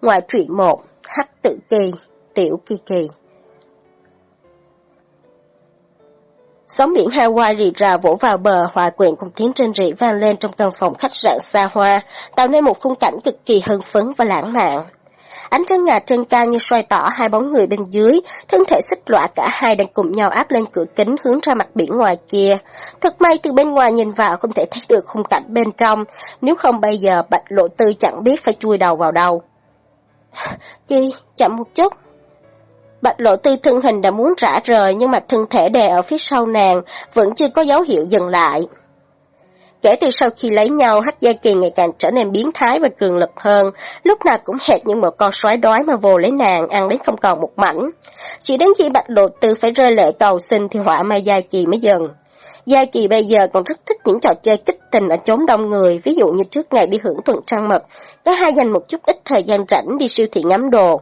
Speaker 1: Ngoài truyện 1, Hắc Tự Kỳ, Tiểu Kỳ Kỳ Sóng biển Hawaii rì rà vỗ vào bờ, hòa quyện cùng tiếng trên rỉ vang lên trong căn phòng khách sạn xa hoa, tạo nên một khung cảnh cực kỳ hưng phấn và lãng mạn. Ánh trăng ngà trên cao như soi tỏ hai bóng người bên dưới, thân thể xích lõa cả hai đang cùng nhau áp lên cửa kính hướng ra mặt biển ngoài kia. Thật may từ bên ngoài nhìn vào không thể thấy được khung cảnh bên trong, nếu không bây giờ bạch lộ tư chẳng biết phải chui đầu vào đâu. Kỳ, chậm một chút. Bạch lộ tư thân hình đã muốn rã rời nhưng mà thân thể đè ở phía sau nàng vẫn chưa có dấu hiệu dừng lại.
Speaker 2: Kể từ sau khi lấy nhau, Hắc Gia Kỳ ngày càng trở nên biến thái và cường lực hơn, lúc nào cũng hệt như một con sói đói mà vồ lấy nàng, ăn đến không còn một mảnh. Chỉ đến khi Bạch Lộ Tư phải rơi lệ cầu xin thì hỏa Mai Gia Kỳ mới dừng. Gia Kỳ bây giờ còn rất thích những trò chơi kích tình ở chốn đông người, ví dụ như trước ngày đi hưởng tuần trăng mật, có hai dành một chút ít thời gian rảnh đi siêu thị ngắm đồ.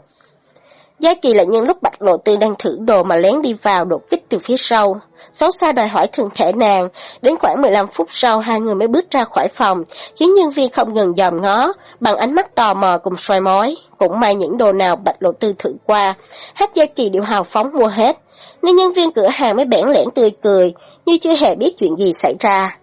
Speaker 2: Giá Kỳ là nhân lúc Bạch Lộ Tư đang thử đồ mà lén đi vào đột kích từ phía sau. Xấu xa đòi hỏi thân thể nàng, đến khoảng 15 phút sau hai người mới bước ra khỏi phòng, khiến nhân viên không ngừng dòm ngó, bằng ánh mắt tò mò cùng soi mói. Cũng may những đồ nào Bạch Lộ Tư thử qua, hát Gia Kỳ đều hào phóng mua hết, nên nhân viên cửa hàng mới bẽn lẽn tươi cười, như chưa hề biết chuyện gì xảy ra.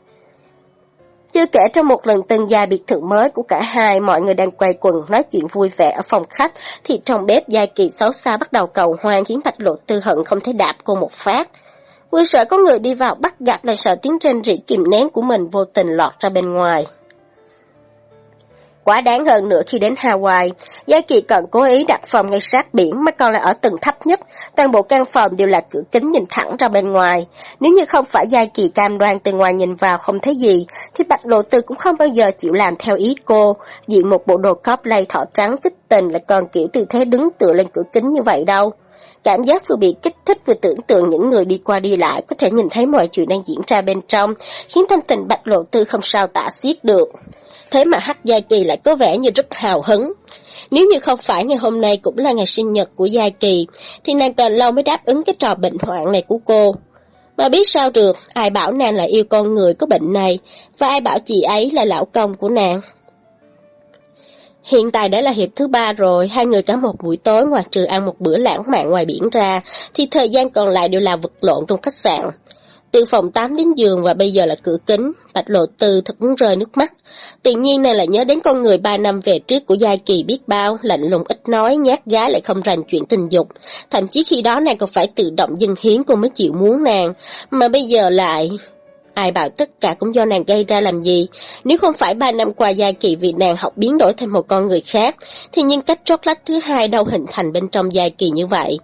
Speaker 2: Chưa kể trong một lần tân gia biệt thự mới của cả hai, mọi người đang quay quần nói chuyện vui vẻ ở phòng khách, thì trong bếp Gia Kỳ xấu xa bắt đầu cầu hoang khiến Bạch Lộ Tư hận không thể đạp cô một phát. Vừa sợ có người đi vào bắt gặp lại sợ tiếng trên rỉ kìm nén của mình vô tình lọt ra bên ngoài. Quá đáng hơn nữa khi đến Hawaii, Gia Kỳ còn cố ý đặt phòng ngay sát biển mà còn là ở tầng thấp nhất, toàn bộ căn phòng đều là cửa kính nhìn thẳng ra bên ngoài. Nếu như không phải Gia Kỳ cam đoan từ ngoài nhìn vào không thấy gì, thì Bạch Lộ Tư cũng không bao giờ chịu làm theo ý cô, diện một bộ đồ cosplay thỏ trắng kích tình là còn kiểu tư thế đứng tựa lên cửa kính như vậy đâu. Cảm giác vừa bị kích thích vừa tưởng tượng những người đi qua đi lại có thể nhìn thấy mọi chuyện đang diễn ra bên trong, khiến tâm tình Bạch Lộ Tư không sao tả xiết được thế mà Hắc Gia Kỳ lại có vẻ như rất hào hứng. Nếu như không phải ngày hôm nay cũng là ngày sinh nhật của Gia Kỳ, thì nàng còn lâu mới đáp ứng cái trò bệnh hoạn này của cô. Mà biết sao được, ai bảo nàng là yêu con người có bệnh này, và ai bảo chị ấy là lão công của nàng. Hiện tại đã là hiệp thứ ba rồi, hai người cả một buổi tối ngoài trừ ăn một bữa lãng mạn ngoài biển ra, thì thời gian còn lại đều là vật lộn trong khách sạn. Từ phòng 8 đến giường và bây giờ là cửa kính, bạch lộ tư thật muốn rơi nước mắt. Tự nhiên này là nhớ đến con người ba năm về trước của Giai Kỳ biết bao, lạnh lùng ít nói, nhát gái lại không rành chuyện tình dục. Thậm chí khi đó nàng còn phải tự động dâng hiến cô mới chịu muốn nàng, mà bây giờ lại... Ai bảo tất cả cũng do nàng gây ra làm gì? Nếu không phải ba năm qua Gia Kỳ vì nàng học biến đổi thành một con người khác, thì nhân cách trót lách thứ hai đâu hình thành bên trong Gia Kỳ như vậy.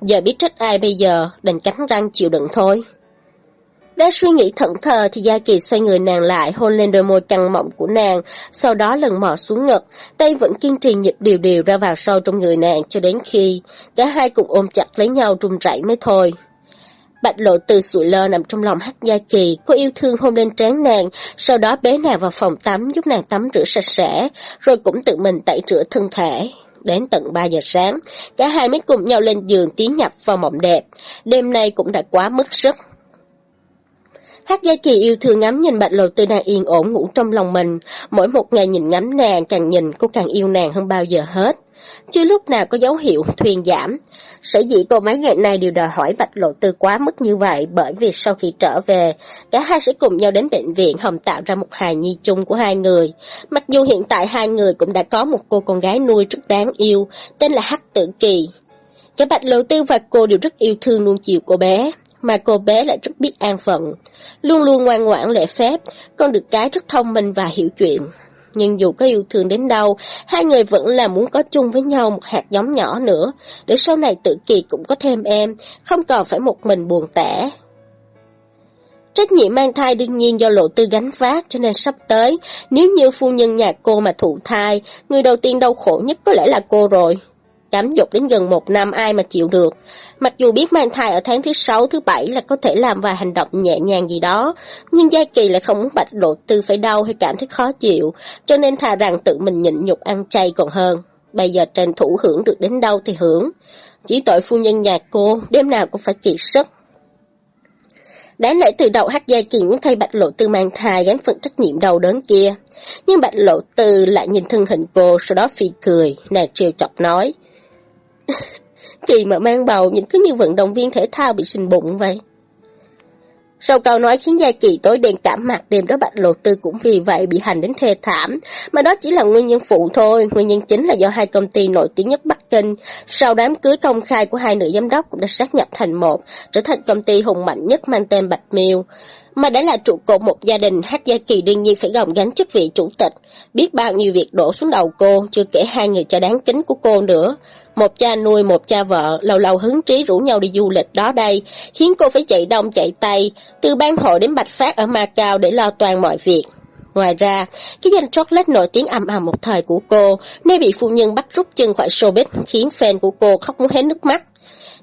Speaker 2: Giờ biết trách ai bây giờ, đành cắn răng chịu đựng thôi đã suy nghĩ thận thờ thì Gia Kỳ xoay người nàng lại, hôn lên đôi môi căng mọng của nàng, sau đó lần mò xuống ngực, tay vẫn kiên trì nhịp điều điều ra vào sâu trong người nàng cho đến khi cả hai cùng ôm chặt lấy nhau run rẩy mới thôi. Bạch lộ từ sụi lơ nằm trong lòng hắc gia kỳ, có yêu thương hôn lên trán nàng, sau đó bế nàng vào phòng tắm giúp nàng tắm rửa sạch sẽ, rồi cũng tự mình tẩy rửa thân thể. Đến tận 3 giờ sáng, cả hai mới cùng nhau lên giường tiến nhập vào mộng đẹp. Đêm nay cũng đã quá mức sức, Hát Gia Kỳ yêu thương ngắm nhìn Bạch Lộ Tư đang yên ổn ngủ trong lòng mình, mỗi một ngày nhìn ngắm nàng càng nhìn cô càng yêu nàng hơn bao giờ hết. Chưa lúc nào có dấu hiệu thuyền giảm. Sở dĩ cô mấy ngày nay đều đòi hỏi Bạch Lộ Tư quá mức như vậy bởi vì sau khi trở về, cả hai sẽ cùng nhau đến bệnh viện hồng tạo ra một hài nhi chung của hai người. Mặc dù hiện tại hai người cũng đã có một cô con gái nuôi rất đáng yêu, tên là Hắc Tử Kỳ. Cả Bạch Lộ Tư và cô đều rất yêu thương luôn chiều cô bé mà cô bé lại rất biết an phận, luôn luôn ngoan ngoãn lễ phép, con được cái rất thông minh và hiểu chuyện. Nhưng dù có yêu thương đến đâu, hai người vẫn là muốn có chung với nhau một hạt giống nhỏ nữa, để sau này tự kỳ cũng có thêm em, không còn phải một mình buồn tẻ. Trách nhiệm mang thai đương nhiên do lộ tư gánh vác cho nên sắp tới, nếu như phu nhân nhà cô mà thụ thai, người đầu tiên đau khổ nhất có lẽ là cô rồi. Cám dục đến gần một năm ai mà chịu được. Mặc dù biết mang thai ở tháng thứ sáu, thứ bảy là có thể làm vài hành động nhẹ nhàng gì đó, nhưng Gia Kỳ lại không muốn bạch lộ tư phải đau hay cảm thấy khó chịu, cho nên thà rằng tự mình nhịn nhục ăn chay còn hơn. Bây giờ tranh thủ hưởng được đến đâu thì hưởng. Chỉ tội phu nhân nhà cô, đêm nào cũng phải kiệt sức. Đáng lẽ từ đầu hát gia kỳ muốn thay bạch lộ tư mang thai gánh phần trách nhiệm đầu đớn kia. Nhưng bạch lộ tư lại nhìn thân hình cô, sau đó phi cười, nàng trêu chọc nói. <laughs> Kỳ mà mang bầu nhìn cứ như vận động viên thể thao bị sinh bụng vậy. Sau câu nói khiến Gia Kỳ tối đen cảm mặt đêm đó Bạch Lộ Tư cũng vì vậy bị hành đến thê thảm, mà đó chỉ là nguyên nhân phụ thôi, nguyên nhân chính là do hai công ty nổi tiếng nhất Bắc Kinh, sau đám cưới công khai của hai nữ giám đốc cũng đã sát nhập thành một, trở thành công ty hùng mạnh nhất mang tên Bạch Miêu. Mà đã là trụ cột một gia đình, Hát Gia Kỳ đương nhiên phải gồng gánh chức vị chủ tịch. Biết bao nhiêu việc đổ xuống đầu cô, chưa kể hai người cha đáng kính của cô nữa. Một cha nuôi một cha vợ, lâu lâu hứng trí rủ nhau đi du lịch đó đây, khiến cô phải chạy đông chạy tây, từ ban hội đến Bạch Phát ở Macau để lo toàn mọi việc. Ngoài ra, cái danh chocolate nổi tiếng ầm ầm một thời của cô, nay bị phu nhân bắt rút chân khỏi showbiz, khiến fan của cô khóc muốn hết nước mắt.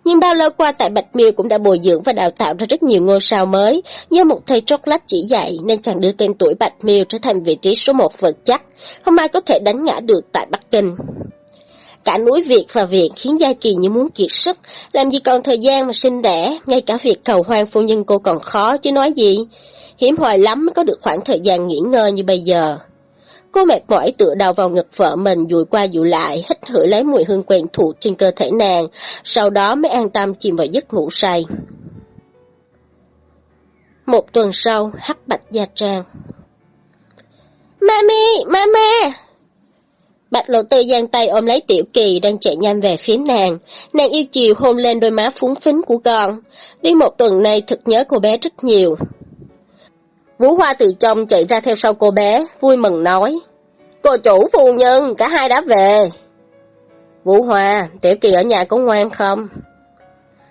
Speaker 2: Nhưng bao lâu qua tại Bạch Miêu cũng đã bồi dưỡng và đào tạo ra rất nhiều ngôi sao mới, do một thầy chocolate chỉ dạy nên càng đưa tên tuổi Bạch Miêu trở thành vị trí số một vật chắc, không ai có thể đánh ngã được tại Bắc Kinh. Cả núi việc và việc khiến Gia Kỳ như muốn kiệt sức, làm gì còn thời gian mà sinh đẻ, ngay cả việc cầu hoang phu nhân cô còn khó chứ nói gì. hiếm hoài lắm mới có được khoảng thời gian nghỉ ngơi như bây giờ. Cô mệt mỏi tựa đầu vào ngực vợ mình dụi qua dụi lại, hít hửi lấy mùi hương quen thuộc trên cơ thể nàng, sau đó mới an tâm chìm vào giấc ngủ say. Một tuần sau, hắc bạch gia trang. Mami, mama! Bạch lộ tư giang tay ôm lấy tiểu kỳ đang chạy nhanh về phía nàng. Nàng yêu chiều hôn lên đôi má phúng phính của con. Đi một tuần nay thực nhớ cô bé rất nhiều. Vũ Hoa từ trong chạy ra theo sau cô bé, vui mừng nói. Cô chủ phu nhân, cả hai đã về. Vũ Hoa, tiểu kỳ ở nhà có ngoan không?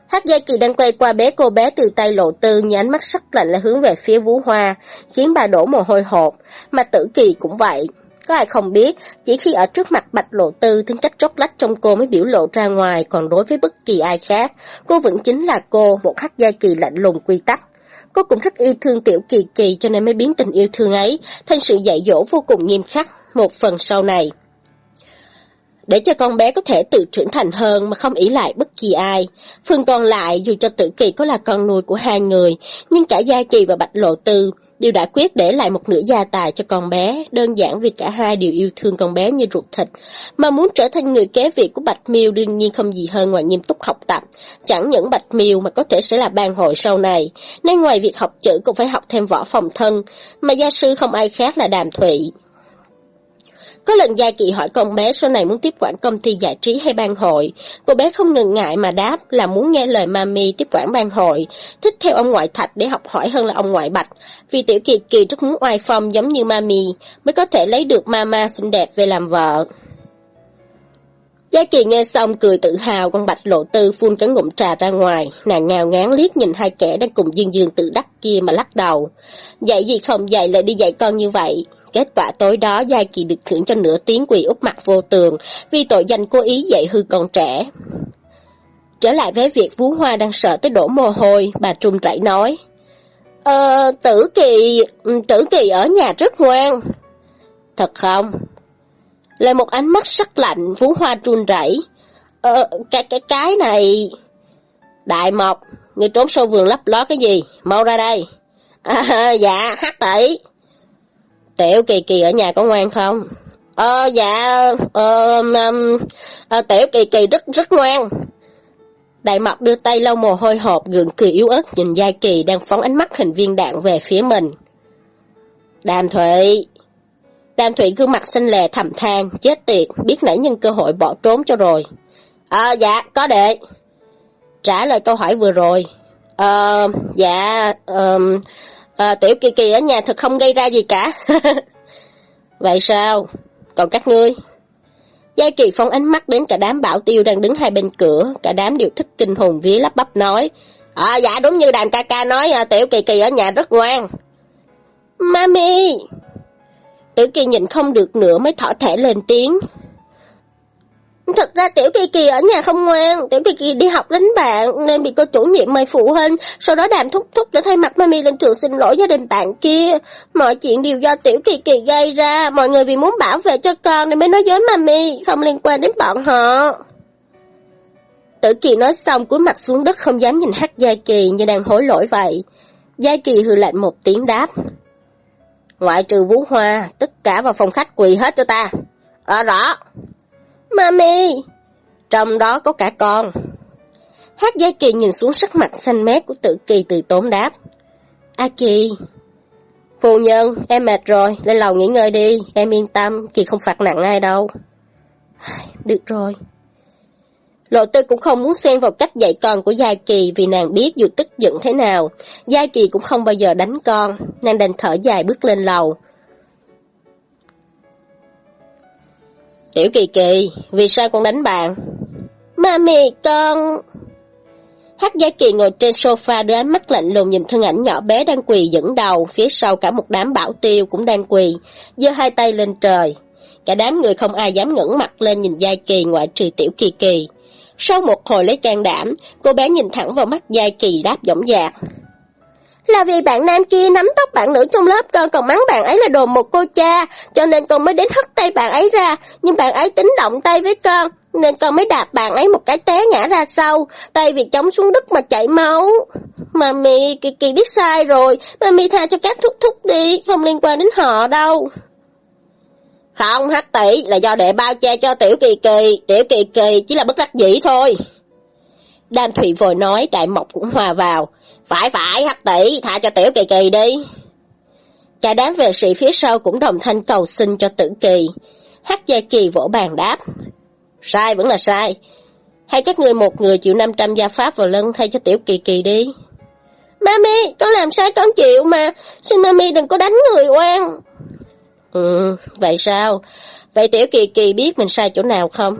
Speaker 2: Hát Gia Kỳ đang quay qua bé cô bé từ tay lộ tư như ánh mắt sắc lạnh là hướng về phía Vũ Hoa, khiến bà đổ mồ hôi hột, mà tử kỳ cũng vậy. Có ai không biết, chỉ khi ở trước mặt bạch lộ tư tính cách chốc lách trong cô mới biểu lộ ra ngoài, còn đối với bất kỳ ai khác, cô vẫn chính là cô, một hát gia kỳ lạnh lùng quy tắc. Cô cũng rất yêu thương tiểu kỳ kỳ cho nên mới biến tình yêu thương ấy thành sự dạy dỗ vô cùng nghiêm khắc một phần sau này để cho con bé có thể tự trưởng thành hơn mà không ý lại bất kỳ ai. Phần còn lại, dù cho Tử Kỳ có là con nuôi của hai người, nhưng cả Gia Kỳ và Bạch Lộ Tư đều đã quyết để lại một nửa gia tài cho con bé, đơn giản vì cả hai đều yêu thương con bé như ruột thịt. Mà muốn trở thành người kế vị của Bạch Miêu đương nhiên không gì hơn ngoài nghiêm túc học tập. Chẳng những Bạch Miêu mà có thể sẽ là ban hội sau này, nên ngoài việc học chữ cũng phải học thêm võ phòng thân, mà gia sư không ai khác là Đàm Thụy. Có lần Gia Kỳ hỏi con bé sau này muốn tiếp quản công ty giải trí hay ban hội. Cô bé không ngần ngại mà đáp là muốn nghe lời mami tiếp quản ban hội, thích theo ông ngoại Thạch để học hỏi hơn là ông ngoại Bạch. Vì Tiểu Kỳ Kỳ rất muốn oai phong giống như mami, mới có thể lấy được mama xinh đẹp về làm vợ. Gia Kỳ nghe xong cười tự hào, con bạch lộ tư phun cái ngụm trà ra ngoài, nàng ngào ngán liếc nhìn hai kẻ đang cùng dương dương tự đắc kia mà lắc đầu. Dạy gì không dạy lại đi dạy con như vậy. Kết quả tối đó Gia Kỳ được thưởng cho nửa tiếng quỳ úp mặt vô tường vì tội danh cố ý dạy hư con trẻ. Trở lại với việc Phú Hoa đang sợ tới đổ mồ hôi, bà trung rẩy nói. Ờ, tử kỳ, ừ, tử kỳ ở nhà rất ngoan. Thật không? Lại một ánh mắt sắc lạnh, Phú Hoa run rẩy. Ờ, cái, cái, cái này... Đại Mộc, người trốn sâu vườn lấp ló cái gì? Mau ra đây. À, <laughs> dạ, hát tỷ. Tiểu Kỳ Kỳ ở nhà có ngoan không? Ờ, dạ, ờ, um, à, Tiểu Kỳ Kỳ rất rất ngoan. Đại Mộc đưa tay lau mồ hôi hộp, gượng cười yếu ớt nhìn Giai Kỳ đang phóng ánh mắt hình viên đạn về phía mình. Đàm Thụy, Đàm Thụy gương mặt xanh lè thầm than, chết tiệt, biết nãy nhân cơ hội bỏ trốn cho rồi. À, dạ, có đệ. Trả lời câu hỏi vừa rồi. Ờ, dạ, um, à, Tiểu Kỳ Kỳ ở nhà thật không gây ra gì cả. <laughs> Vậy sao? Còn các ngươi? Giai Kỳ phong ánh mắt đến cả đám bảo tiêu đang đứng hai bên cửa, cả đám đều thích kinh hồn vía lắp bắp nói. À dạ đúng như đàn ca ca nói, Tiểu Kỳ Kỳ ở nhà rất ngoan. Mami! Tiểu Kỳ nhìn không được nữa mới thỏ thẻ lên tiếng. Thật ra Tiểu Kỳ Kỳ ở nhà không ngoan, Tiểu Kỳ Kỳ đi học đánh bạn nên bị cô chủ nhiệm mời phụ huynh, sau đó đàm thúc thúc đã thay mặt mami lên trường xin lỗi gia đình bạn kia. Mọi chuyện đều do Tiểu Kỳ Kỳ gây ra, mọi người vì muốn bảo vệ cho con nên mới nói dối mami, không liên quan đến bọn họ. Tử Kỳ nói xong cúi mặt xuống đất không dám nhìn Hắc Gia Kỳ như đang hối lỗi vậy. Gia Kỳ hừ lạnh một tiếng đáp. Ngoại trừ Vũ Hoa, tất cả vào phòng khách quỳ hết cho ta. Ờ rõ. Mami! Trong đó có cả con. Hát Giai Kỳ nhìn xuống sắc mặt xanh mét của tự kỳ từ tốn đáp. A Kỳ! Phu nhân, em mệt rồi, lên lầu nghỉ ngơi đi, em yên tâm, Kỳ không phạt nặng ai đâu. Được rồi. Lộ tư cũng không muốn xen vào cách dạy con của Giai Kỳ vì nàng biết dù tức giận thế nào, Giai Kỳ cũng không bao giờ đánh con, nàng đành thở dài bước lên lầu. Tiểu Kỳ Kỳ, vì sao con đánh bạn? Mami, con... Hát Gia Kỳ ngồi trên sofa đưa ánh mắt lạnh lùng nhìn thân ảnh nhỏ bé đang quỳ dẫn đầu, phía sau cả một đám bảo tiêu cũng đang quỳ, giơ hai tay lên trời. Cả đám người không ai dám ngẩng mặt lên nhìn Gia Kỳ ngoại trừ Tiểu Kỳ Kỳ. Sau một hồi lấy can đảm, cô bé nhìn thẳng vào mắt Gia Kỳ đáp dõng dạc. Là vì bạn nam kia nắm tóc bạn nữ trong lớp con còn mắng bạn ấy là đồ một cô cha, cho nên con mới đến hất tay bạn ấy ra, nhưng bạn ấy tính động tay với con, nên con mới đạp bạn ấy một cái té ngã ra sau, tay vì chống xuống đất mà chảy máu. Mami, Kỳ Kỳ biết sai rồi, Mami tha cho các thúc thúc đi, không liên quan đến họ đâu. Không, hắc tỷ là do đệ bao che cho tiểu kỳ kỳ, tiểu kỳ kỳ chỉ là bất đắc dĩ thôi. Đàm Thụy vội nói, đại mộc cũng hòa vào. Phải phải, hắc tỷ, thả cho tiểu kỳ kỳ đi. Cả đám vệ sĩ phía sau cũng đồng thanh cầu xin cho tử kỳ. Hắc gia kỳ vỗ bàn đáp. Sai vẫn là sai. Hay các người một người chịu 500 gia pháp vào lưng thay cho tiểu kỳ kỳ đi. Mami, con làm sai con chịu mà. Xin mami đừng có đánh người oan. Ừ, vậy sao? Vậy tiểu kỳ kỳ biết mình sai chỗ nào không?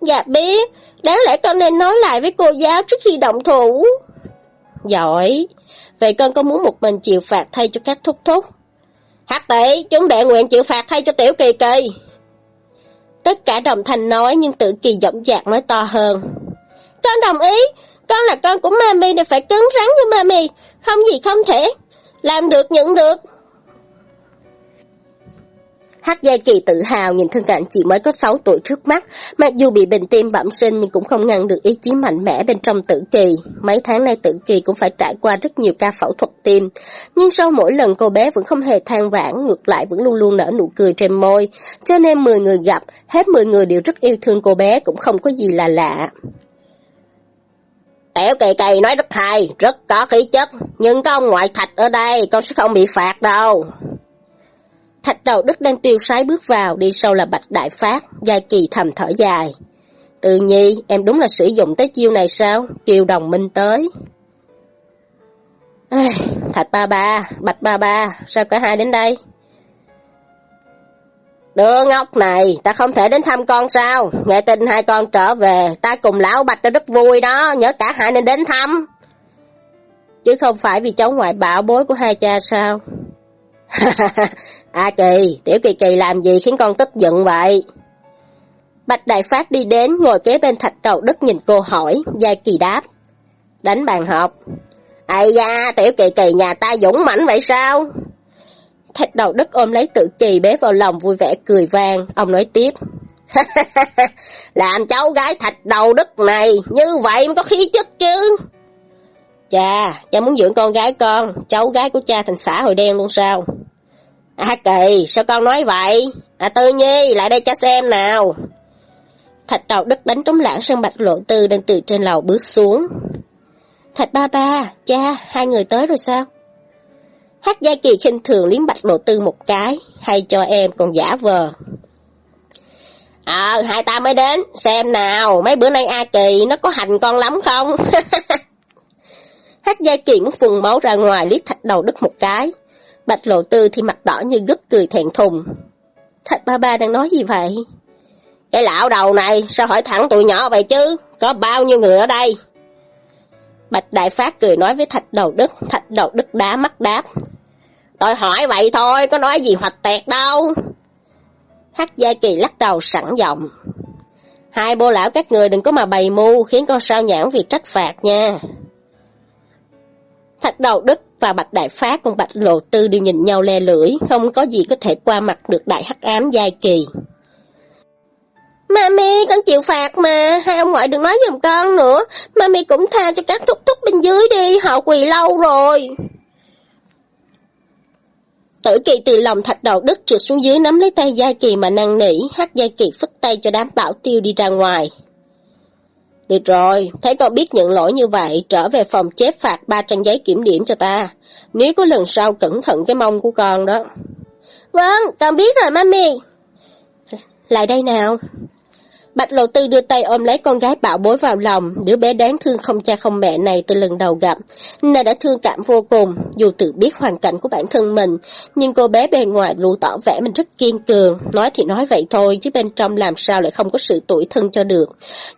Speaker 2: Dạ biết, đáng lẽ con nên nói lại với cô giáo trước khi động thủ. Giỏi, vậy con có muốn một mình chịu phạt thay cho các thúc thúc? Hắc tỷ, chúng đệ nguyện chịu phạt thay cho tiểu kỳ kỳ. Tất cả đồng thanh nói nhưng tự kỳ dõng dạc nói to hơn. Con đồng ý, con là con của mami nên phải cứng rắn như mami, không gì không thể. Làm được nhận được. Hát Gia Kỳ tự hào nhìn thân cảnh chỉ mới có 6 tuổi trước mắt, mặc dù bị bệnh tim bẩm sinh nhưng cũng không ngăn được ý chí mạnh mẽ bên trong tử kỳ. Mấy tháng nay tử kỳ cũng phải trải qua rất nhiều ca phẫu thuật tim, nhưng sau mỗi lần cô bé vẫn không hề than vãn, ngược lại vẫn luôn luôn nở nụ cười trên môi, cho nên 10 người gặp, hết 10 người đều rất yêu thương cô bé cũng không có gì là lạ. Tiểu kỳ kỳ nói rất hay, rất có khí chất, nhưng có ông ngoại thạch ở đây, con sẽ không bị phạt đâu. Thạch đầu đức đang tiêu sái bước vào, đi sau là Bạch Đại Phát, Giai Kỳ thầm thở dài. Tự nhi, em đúng là sử dụng tới chiêu này sao? Kiều đồng minh tới. Ê, Thạch ba ba, Bạch ba ba, sao cả hai đến đây? Đứa ngốc này, ta không thể đến thăm con sao? Nghe tin hai con trở về, ta cùng lão Bạch ta rất vui đó, nhớ cả hai nên đến thăm. Chứ không phải vì cháu ngoại bảo bối của hai cha sao? <laughs> À, A Kỳ, Tiểu Kỳ Kỳ làm gì khiến con tức giận vậy? Bạch Đại Phát đi đến, ngồi kế bên thạch đầu đất nhìn cô hỏi, Gia Kỳ đáp. Đánh bàn học. Ây da, Tiểu Kỳ Kỳ nhà ta dũng mãnh vậy sao? Thạch đầu đất ôm lấy tự kỳ bế vào lòng vui vẻ cười vang, ông nói tiếp. <laughs> Làm cháu gái thạch đầu đất này, như vậy mới có khí chất chứ. Cha, cha muốn dưỡng con gái con, cháu gái của cha thành xã hội đen luôn sao? À kỳ, sao con nói vậy? À Tư Nhi, lại đây cho xem nào. Thạch đầu đất đánh trống lãng sang bạch lộ tư đang từ trên lầu bước xuống. Thạch ba ba, cha, hai người tới rồi sao? Hát Gia Kỳ khinh thường liếm bạch lộ tư một cái, hay cho em còn giả vờ. Ờ, hai ta mới đến, xem nào, mấy bữa nay A Kỳ nó có hành con lắm không? <laughs> Hát Gia Kỳ muốn phun máu ra ngoài liếc thạch đầu đất một cái. Bạch lộ tư thì mặt đỏ như gấp cười thẹn thùng. Thạch ba ba đang nói gì vậy? Cái lão đầu này sao hỏi thẳng tụi nhỏ vậy chứ? Có bao nhiêu người ở đây? Bạch Đại Phát cười nói với Thạch Đầu Đức, Thạch Đầu Đức đá mắt đáp. Tôi hỏi vậy thôi, có nói gì hoạch tẹt đâu. Hắc Gia Kỳ lắc đầu sẵn giọng. Hai bô lão các người đừng có mà bày mưu khiến con sao nhãn việc trách phạt nha. Thạch Đầu Đức và Bạch Đại Phát cùng Bạch Lộ Tư đều nhìn nhau le lưỡi, không có gì có thể qua mặt được đại hắc ám giai kỳ. Mami, con chịu phạt mà, hai ông ngoại đừng nói giùm con nữa. Mami cũng tha cho các thúc thúc bên dưới đi, họ quỳ lâu rồi. Tử kỳ từ lòng thạch đầu đất trượt xuống dưới nắm lấy tay Giai Kỳ mà năn nỉ, hát Giai Kỳ phất tay cho đám bảo tiêu đi ra ngoài. Được rồi, thấy con biết nhận lỗi như vậy, trở về phòng chép phạt ba trang giấy kiểm điểm cho ta. Nếu có lần sau cẩn thận cái mông của con đó. Vâng, con biết rồi mami. Lại đây nào. Bạch Lộ Tư đưa tay ôm lấy con gái bảo bối vào lòng, đứa bé đáng thương không cha không mẹ này từ lần đầu gặp. Nàng đã thương cảm vô cùng, dù tự biết hoàn cảnh của bản thân mình, nhưng cô bé bề ngoài luôn tỏ vẻ mình rất kiên cường. Nói thì nói vậy thôi, chứ bên trong làm sao lại không có sự tuổi thân cho được.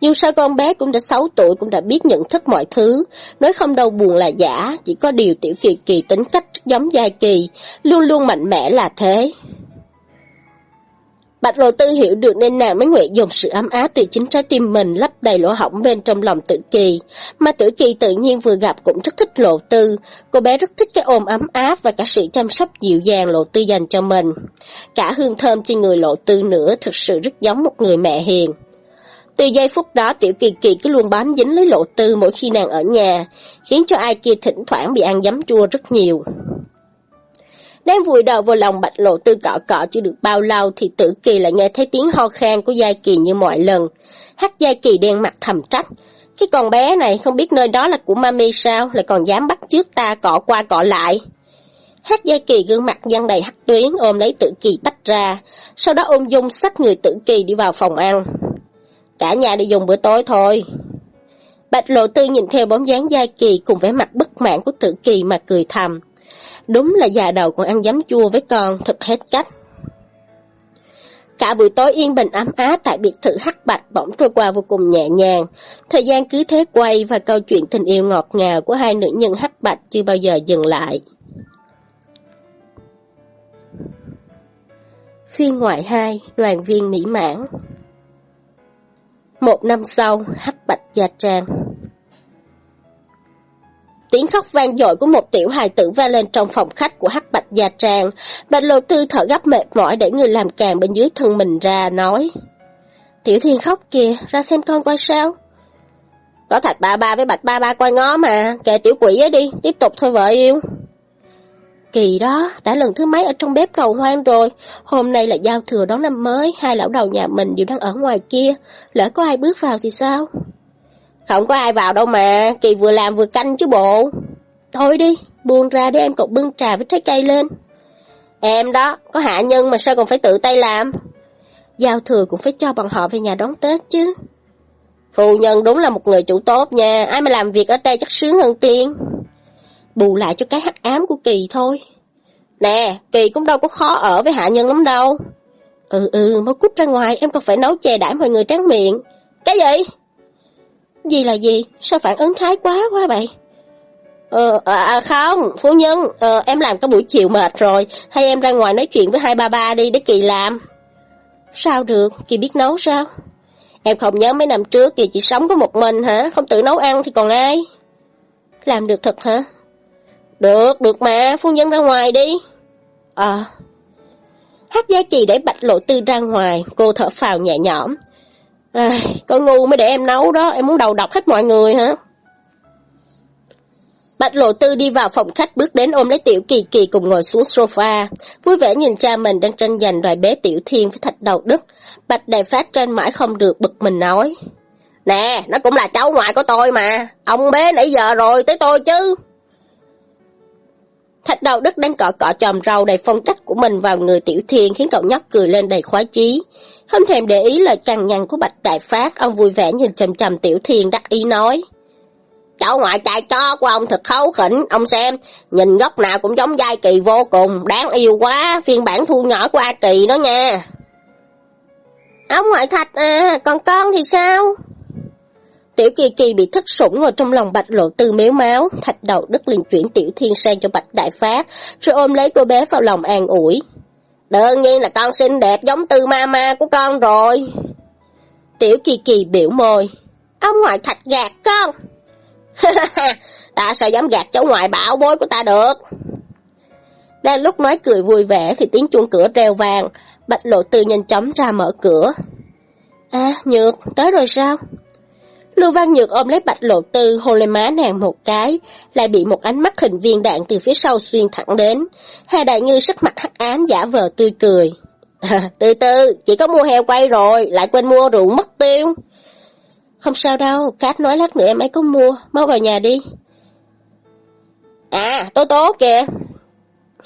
Speaker 2: Dù sao con bé cũng đã 6 tuổi, cũng đã biết nhận thức mọi thứ. Nói không đâu buồn là giả, chỉ có điều tiểu kỳ kỳ tính cách giống Gia Kỳ, luôn luôn mạnh mẽ là thế. Bạch Lộ Tư hiểu được nên nàng mới nguyện dùng sự ấm áp từ chính trái tim mình lấp đầy lỗ hỏng bên trong lòng Tử Kỳ. Mà Tử Kỳ tự nhiên vừa gặp cũng rất thích Lộ Tư. Cô bé rất thích cái ôm ấm áp và cả sự chăm sóc dịu dàng Lộ Tư dành cho mình. Cả hương thơm trên người Lộ Tư nữa thực sự rất giống một người mẹ hiền. Từ giây phút đó Tiểu Kỳ Kỳ cứ luôn bám dính lấy Lộ Tư mỗi khi nàng ở nhà, khiến cho ai kia thỉnh thoảng bị ăn giấm chua rất nhiều. Đang vùi đầu vào lòng bạch lộ tư cọ cọ chưa được bao lâu thì tử kỳ lại nghe thấy tiếng ho khan của Giai Kỳ như mọi lần. Hắc Giai Kỳ đen mặt thầm trách. Cái con bé này không biết nơi đó là của mami sao, lại còn dám bắt trước ta cọ qua cọ lại. hát Giai Kỳ gương mặt nhăn đầy hắc tuyến ôm lấy tử kỳ tách ra, sau đó ôm dung sách người tử kỳ đi vào phòng ăn. Cả nhà đi dùng bữa tối thôi. Bạch lộ tư nhìn theo bóng dáng Giai Kỳ cùng vẻ mặt bất mãn của tử kỳ mà cười thầm. Đúng là già đầu còn ăn giấm chua với con, thật hết cách. Cả buổi tối yên bình ấm áp tại biệt thự hắc bạch bỗng trôi qua vô cùng nhẹ nhàng. Thời gian cứ thế quay và câu chuyện tình yêu ngọt ngào của hai nữ nhân hắc bạch chưa bao giờ dừng lại. Phiên ngoại 2, đoàn viên mỹ mãn Một năm sau, hắc bạch gia trang Tiếng khóc vang dội của một tiểu hài tử vang lên trong phòng khách của hắc bạch gia trang. Bạch lộ tư thở gấp mệt mỏi để người làm càng bên dưới thân mình ra, nói. Tiểu thiên khóc kìa, ra xem con coi sao. Có thạch ba ba với bạch ba ba coi ngó mà, kệ tiểu quỷ ấy đi, tiếp tục thôi vợ yêu. Kỳ đó, đã lần thứ mấy ở trong bếp cầu hoang rồi, hôm nay là giao thừa đón năm mới, hai lão đầu nhà mình đều đang ở ngoài kia, lỡ có ai bước vào thì sao? Không có ai vào đâu mà, Kỳ vừa làm vừa canh chứ bộ. Thôi đi, buông ra để em cột bưng trà với trái cây lên. Em đó, có hạ nhân mà sao còn phải tự tay làm? Giao thừa cũng phải cho bọn họ về nhà đón Tết chứ. Phu nhân đúng là một người chủ tốt nha, ai mà làm việc ở đây chắc sướng hơn tiên. Bù lại cho cái hắc ám của Kỳ thôi. Nè, Kỳ cũng đâu có khó ở với hạ nhân lắm đâu. Ừ ừ, mau cút ra ngoài, em còn phải nấu chè đãi mọi người tráng miệng. Cái gì? Gì là gì? Sao phản ứng thái quá quá vậy? Ờ, à, à không, phu nhân, ờ, em làm cả buổi chiều mệt rồi, hay em ra ngoài nói chuyện với hai ba ba đi để Kỳ làm. Sao được, Kỳ biết nấu sao? Em không nhớ mấy năm trước Kỳ chỉ sống có một mình hả, không tự nấu ăn thì còn ai? Làm được thật hả? Được, được mà, phu nhân ra ngoài đi. À. Hát gia Kỳ để bạch lộ tư ra ngoài, cô thở phào nhẹ nhõm. À, có ngu mới để em nấu đó, em muốn đầu độc hết mọi người hả? Bạch lộ tư đi vào phòng khách bước đến ôm lấy tiểu kỳ kỳ cùng ngồi xuống sofa. Vui vẻ nhìn cha mình đang tranh giành đòi bé tiểu thiên với thạch đầu đức Bạch đại phát tranh mãi không được bực mình nói. Nè, nó cũng là cháu ngoại của tôi mà. Ông bé nãy giờ rồi, tới tôi chứ. Thạch đầu đức đang cọ cọ chòm rau đầy phong cách của mình vào người tiểu thiên khiến cậu nhóc cười lên đầy khoái chí. Không thèm để ý lời cằn nhằn của Bạch Đại Phát, ông vui vẻ nhìn chầm chầm Tiểu Thiên đắc ý nói. Cháu ngoại trai chó của ông thật khấu khỉnh, ông xem, nhìn góc nào cũng giống giai kỳ vô cùng, đáng yêu quá, phiên bản thu nhỏ của A Kỳ đó nha. Ông ngoại thạch à, còn con thì sao? Tiểu Kỳ Kỳ bị thất sủng ngồi trong lòng bạch lộ tư méo máu, thạch đầu đất liền chuyển Tiểu Thiên sang cho bạch đại phát, rồi ôm lấy cô bé vào lòng an ủi. Đương nhiên là con xinh đẹp giống tư ma ma của con rồi. Tiểu Kỳ Kỳ biểu môi. Ông ngoại thạch gạt con. <laughs> ta sao dám gạt cháu ngoại bảo bối của ta được. Đang lúc nói cười vui vẻ thì tiếng chuông cửa reo vàng. Bạch lộ tư nhanh chóng ra mở cửa. À, Nhược, tới rồi sao? Lưu Văn Nhược ôm lấy bạch lộ tư, hôn lên má nàng một cái, lại bị một ánh mắt hình viên đạn từ phía sau xuyên thẳng đến. Hà Đại Ngư sắc mặt hắc ám giả vờ tươi cười. À, từ từ, chỉ có mua heo quay rồi, lại quên mua rượu mất tiêu. Không sao đâu, Cát nói lát nữa em ấy có mua, mau vào nhà đi. À, tố tố kìa.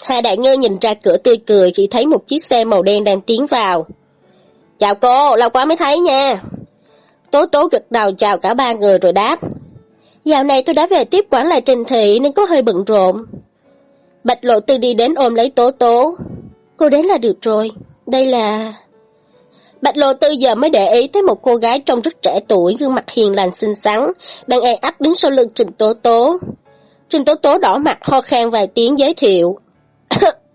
Speaker 2: Hà Đại Ngư nhìn ra cửa tươi cười khi thấy một chiếc xe màu đen đang tiến vào. Chào cô, lâu quá mới thấy nha. Tố tố gật đầu chào cả ba người rồi đáp. Dạo này tôi đã về tiếp quản lại trình thị nên có hơi bận rộn. Bạch lộ tư đi đến ôm lấy tố tố. Cô đến là được rồi. Đây là... Bạch lộ tư giờ mới để ý tới một cô gái trông rất trẻ tuổi, gương mặt hiền lành xinh xắn, đang e ấp đứng sau lưng Trình Tố Tố. Trình Tố Tố đỏ mặt ho khan vài tiếng giới thiệu.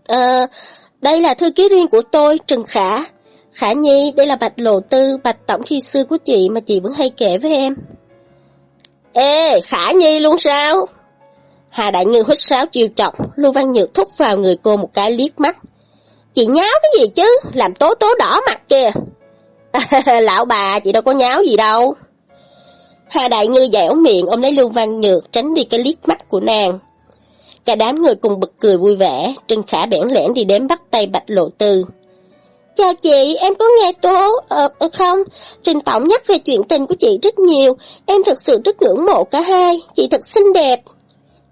Speaker 2: à, <coughs> đây là thư ký riêng của tôi, Trần Khả. Khả Nhi, đây là Bạch Lộ Tư, Bạch Tổng khi xưa của chị mà chị vẫn hay kể với em. Ê, Khả Nhi luôn sao? Hà Đại Ngư hít sáo chiều chọc, Lưu Văn Nhược thúc vào người cô một cái liếc mắt. Chị nháo cái gì chứ, làm tố tố đỏ mặt kìa. <laughs> Lão bà, chị đâu có nháo gì đâu. Hà Đại Ngư dẻo miệng ôm lấy Lưu Văn Nhược tránh đi cái liếc mắt của nàng. Cả đám người cùng bật cười vui vẻ, Trân Khả bẽn lẽn đi đến bắt tay Bạch Lộ Tư. Chào chị, em có nghe tố, ờ, ờ không, Trình Tổng nhắc về chuyện tình của chị rất nhiều, em thật sự rất ngưỡng mộ cả hai, chị thật xinh đẹp.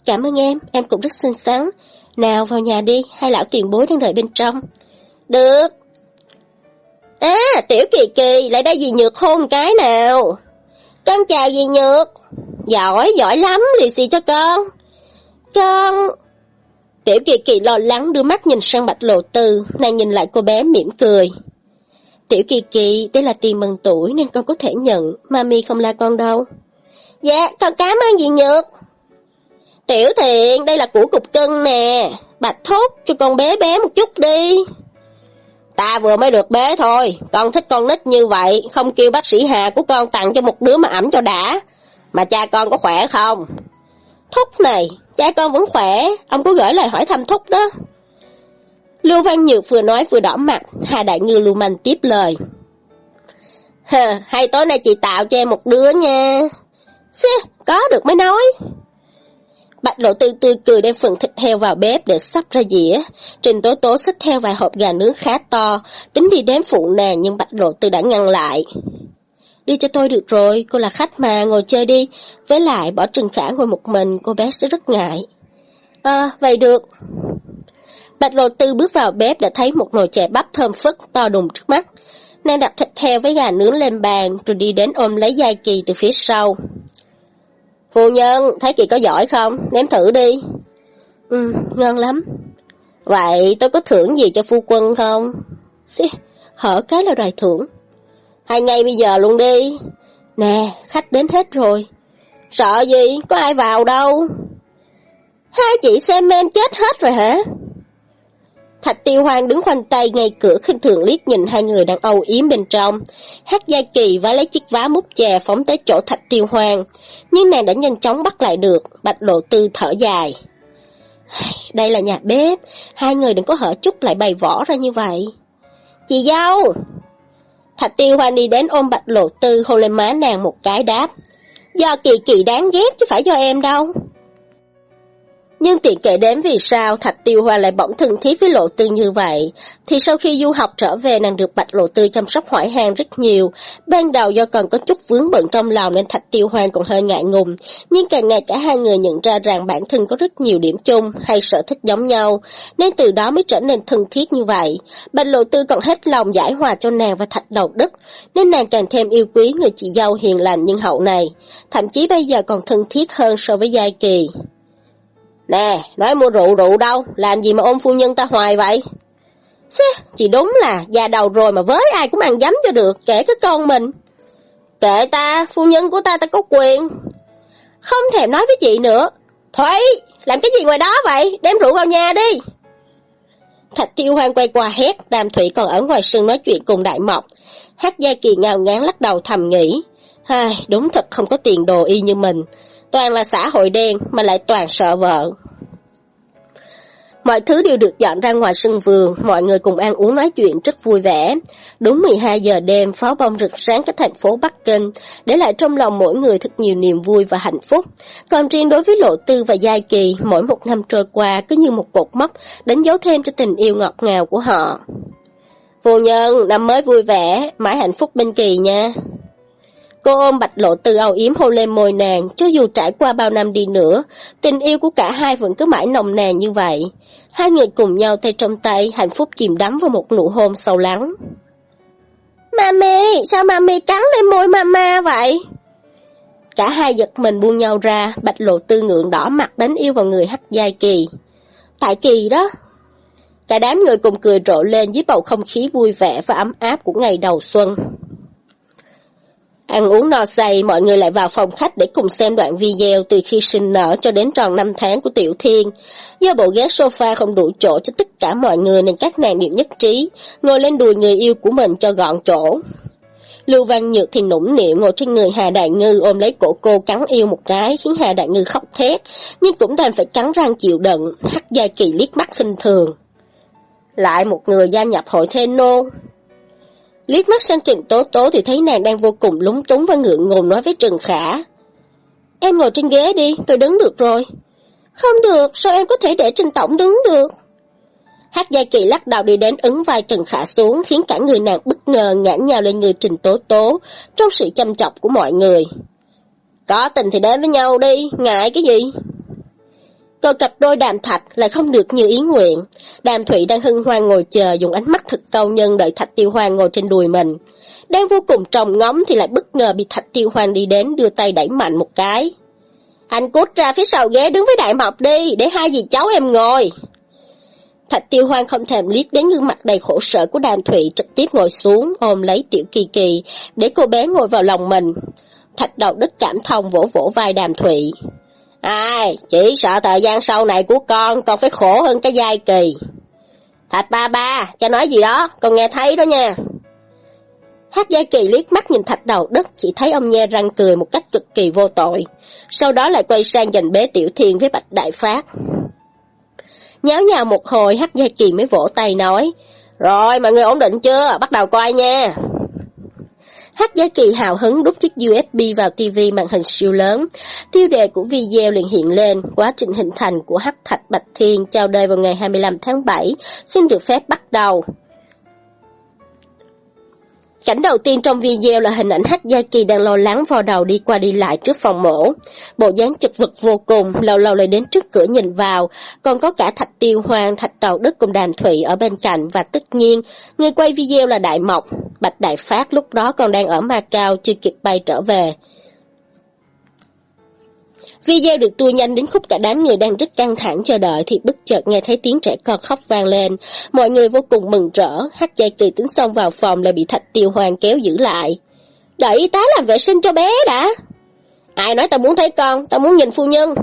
Speaker 2: Cảm ơn em, em cũng rất xinh xắn. Nào vào nhà đi, hai lão tiền bối đang đợi bên trong. Được. À, tiểu kỳ kỳ, lại đây gì nhược hôn cái nào. Con chào gì nhược. Giỏi, giỏi lắm, lì xì cho con. Con... Tiểu kỳ kỳ lo lắng đưa mắt nhìn sang bạch lộ tư, nàng nhìn lại cô bé mỉm cười. Tiểu kỳ kỳ, đây là tiền mừng tuổi nên con có thể nhận, mami không la con đâu. Dạ, con cảm ơn dì Nhược. Tiểu thiện, đây là củ cục cưng nè, bạch thốt cho con bé bé một chút đi. Ta vừa mới được bé thôi, con thích con nít như vậy, không kêu bác sĩ Hà của con tặng cho một đứa mà ẩm cho đã. Mà cha con có khỏe không? Thúc này, cha con vẫn khỏe, ông có gửi lời hỏi thăm Thúc đó. Lưu Văn Nhược vừa nói vừa đỏ mặt, Hà Đại Ngư lưu manh tiếp lời. Hờ, hay tối nay chị tạo cho em một đứa nha. Xê, có được mới nói. Bạch lộ tư tươi cười đem phần thịt heo vào bếp để sắp ra dĩa. Trình tố tố xách theo vài hộp gà nướng khá to, tính đi đếm phụ nàng nhưng bạch lộ tư đã ngăn lại. Đi cho tôi được rồi, cô là khách mà, ngồi chơi đi. Với lại, bỏ Trừng Khả ngồi một mình, cô bé sẽ rất ngại. À, vậy được. Bạch lộ tư bước vào bếp đã thấy một nồi chè bắp thơm phức to đùng trước mắt. Nàng đặt thịt heo với gà nướng lên bàn, rồi đi đến ôm lấy Giai Kỳ từ phía sau. Phu nhân, thấy Kỳ có giỏi không? Nếm thử đi. Ừ, ngon lắm. Vậy tôi có thưởng gì cho phu quân không? Xí, hở cái là đòi thưởng. Hay ngay bây giờ luôn đi. Nè, khách đến hết rồi. Sợ gì, có ai vào đâu. Hai chị xem men chết hết rồi hả? Thạch tiêu hoang đứng khoanh tay ngay cửa khinh thường liếc nhìn hai người đang âu yếm bên trong. Hát gia kỳ và lấy chiếc vá mút chè phóng tới chỗ thạch tiêu hoang. Nhưng nàng đã nhanh chóng bắt lại được, bạch lộ tư thở dài. Đây là nhà bếp, hai người đừng có hở chút lại bày võ ra như vậy. Chị dâu, Thạch tiêu hoan đi đến ôm bạch lộ tư, hôn lên má nàng một cái đáp. Do kỳ kỳ đáng ghét chứ phải do em đâu. Nhưng tiện kể đến vì sao Thạch Tiêu Hoa lại bỗng thân thiết với Lộ Tư như vậy, thì sau khi du học trở về nàng được Bạch Lộ Tư chăm sóc hỏi han rất nhiều. Ban đầu do còn có chút vướng bận trong lòng nên Thạch Tiêu Hoa còn hơi ngại ngùng, nhưng càng ngày cả hai người nhận ra rằng bản thân có rất nhiều điểm chung hay sở thích giống nhau, nên từ đó mới trở nên thân thiết như vậy. Bạch Lộ Tư còn hết lòng giải hòa cho nàng và Thạch Đầu Đức, nên nàng càng thêm yêu quý người chị dâu hiền lành nhưng hậu này, thậm chí bây giờ còn thân thiết hơn so với Giai Kỳ. Nè, nói mua rượu rượu đâu, làm gì mà ôm phu nhân ta hoài vậy? Xê, chị đúng là già đầu rồi mà với ai cũng ăn dám cho được, kể cái con mình. Kệ ta, phu nhân của ta ta có quyền. Không thèm nói với chị nữa. Thôi làm cái gì ngoài đó vậy? Đem rượu vào nhà đi. Thạch tiêu hoang quay qua hét, đàm thủy còn ở ngoài sân nói chuyện cùng đại mộc. Hát gia kỳ ngào ngán lắc đầu thầm nghĩ. Hai, đúng thật không có tiền đồ y như mình toàn là xã hội đen mà lại toàn sợ vợ. Mọi thứ đều được dọn ra ngoài sân vườn, mọi người cùng ăn uống nói chuyện rất vui vẻ. Đúng 12 giờ đêm, pháo bông rực sáng các thành phố Bắc Kinh, để lại trong lòng mỗi người thật nhiều niềm vui và hạnh phúc. Còn riêng đối với Lộ Tư và Giai Kỳ, mỗi một năm trôi qua cứ như một cột mốc, đánh dấu thêm cho tình yêu ngọt ngào của họ. Phu nhân, năm mới vui vẻ, mãi hạnh phúc bên Kỳ nha. Cô ôm bạch lộ từ âu yếm hôn lên môi nàng, cho dù trải qua bao năm đi nữa, tình yêu của cả hai vẫn cứ mãi nồng nàn như vậy. Hai người cùng nhau tay trong tay, hạnh phúc chìm đắm vào một nụ hôn sâu lắng. Mami, sao mami trắng lên môi mama vậy? Cả hai giật mình buông nhau ra, bạch lộ tư ngượng đỏ mặt đánh yêu vào người hắc giai kỳ. Tại kỳ đó. Cả đám người cùng cười rộ lên với bầu không khí vui vẻ và ấm áp của ngày đầu xuân. Ăn uống no say, mọi người lại vào phòng khách để cùng xem đoạn video từ khi sinh nở cho đến tròn 5 tháng của Tiểu Thiên. Do bộ ghế sofa không đủ chỗ cho tất cả mọi người nên các nàng niệm nhất trí, ngồi lên đùi người yêu của mình cho gọn chỗ. Lưu Văn Nhược thì nũng nịu ngồi trên người Hà Đại Ngư ôm lấy cổ cô cắn yêu một cái khiến Hà Đại Ngư khóc thét, nhưng cũng đành phải cắn răng chịu đựng, hắc gia kỳ liếc mắt khinh thường. Lại một người gia nhập hội thê nô, Liếc mắt sang Trịnh Tố Tố thì thấy nàng đang vô cùng lúng túng và ngượng ngùng nói với Trần Khả. Em ngồi trên ghế đi, tôi đứng được rồi. Không được, sao em có thể để Trình Tổng đứng được? Hát Gia Kỳ lắc đầu đi đến ứng vai Trần Khả xuống khiến cả người nàng bất ngờ ngã nhào lên người Trình Tố Tố trong sự chăm chọc của mọi người. Có tình thì đến với nhau đi, ngại cái gì? Cơ cặp đôi đàm thạch lại không được như ý nguyện. Đàm thủy đang hưng hoang ngồi chờ dùng ánh mắt thực câu nhân đợi thạch tiêu hoang ngồi trên đùi mình. Đang vô cùng trồng ngóng thì lại bất ngờ bị thạch tiêu hoang đi đến đưa tay đẩy mạnh một cái. Anh cút ra phía sau ghế đứng với đại mập đi, để hai dì cháu em ngồi. Thạch tiêu hoang không thèm liếc đến gương mặt đầy khổ sở của đàm thủy trực tiếp ngồi xuống ôm lấy tiểu kỳ kỳ để cô bé ngồi vào lòng mình. Thạch đầu đất cảm thông vỗ vỗ vai đàm thủy. Ai, chỉ sợ thời gian sau này của con còn phải khổ hơn cái giai kỳ. Thạch ba ba, cho nói gì đó, con nghe thấy đó nha. Hát Giai Kỳ liếc mắt nhìn thạch đầu đất, chỉ thấy ông nhe răng cười một cách cực kỳ vô tội. Sau đó lại quay sang giành bế Tiểu Thiên với Bạch Đại Phát. Nháo nhào một hồi, Hát Giai Kỳ mới vỗ tay nói, Rồi, mọi người ổn định chưa? Bắt đầu coi nha. Hát Giá Kỳ hào hứng đút chiếc USB vào TV màn hình siêu lớn. Tiêu đề của video liền hiện lên, quá trình hình thành của hắc thạch Bạch Thiên chào đời vào ngày 25 tháng 7, xin được phép bắt đầu. Cảnh đầu tiên trong video là hình ảnh Hắc Gia Kỳ đang lo lắng vò đầu đi qua đi lại trước phòng mổ. Bộ dáng chật vật vô cùng, lâu lâu lại đến trước cửa nhìn vào, còn có cả Thạch Tiêu Hoàng, Thạch Đầu Đức cùng Đàn Thủy ở bên cạnh và tất nhiên, người quay video là Đại Mộc. Bạch Đại Phát lúc đó còn đang ở Macau chưa kịp bay trở về. Video được tua nhanh đến khúc cả đám người đang rất căng thẳng chờ đợi thì bất chợt nghe thấy tiếng trẻ con khóc vang lên. Mọi người vô cùng mừng rỡ, hát dây kỳ tính xong vào phòng lại bị thạch tiêu hoàng kéo giữ lại. Đợi y tá làm vệ sinh cho bé đã. Ai nói tao muốn thấy con, tao muốn nhìn phu nhân.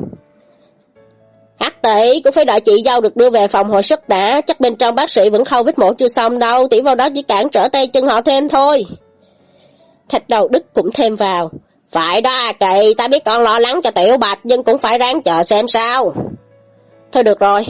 Speaker 2: Hát tỷ, cũng phải đợi chị dâu được đưa về phòng hồi sức đã, chắc bên trong bác sĩ vẫn khâu vết mổ chưa xong đâu, tỷ vào đó chỉ cản trở tay chân họ thêm thôi. Thạch đầu Đức cũng thêm vào. Phải đó A Kỳ, ta biết con lo lắng cho tiểu bạch, nhưng cũng phải ráng chờ xem sao. Thôi được rồi.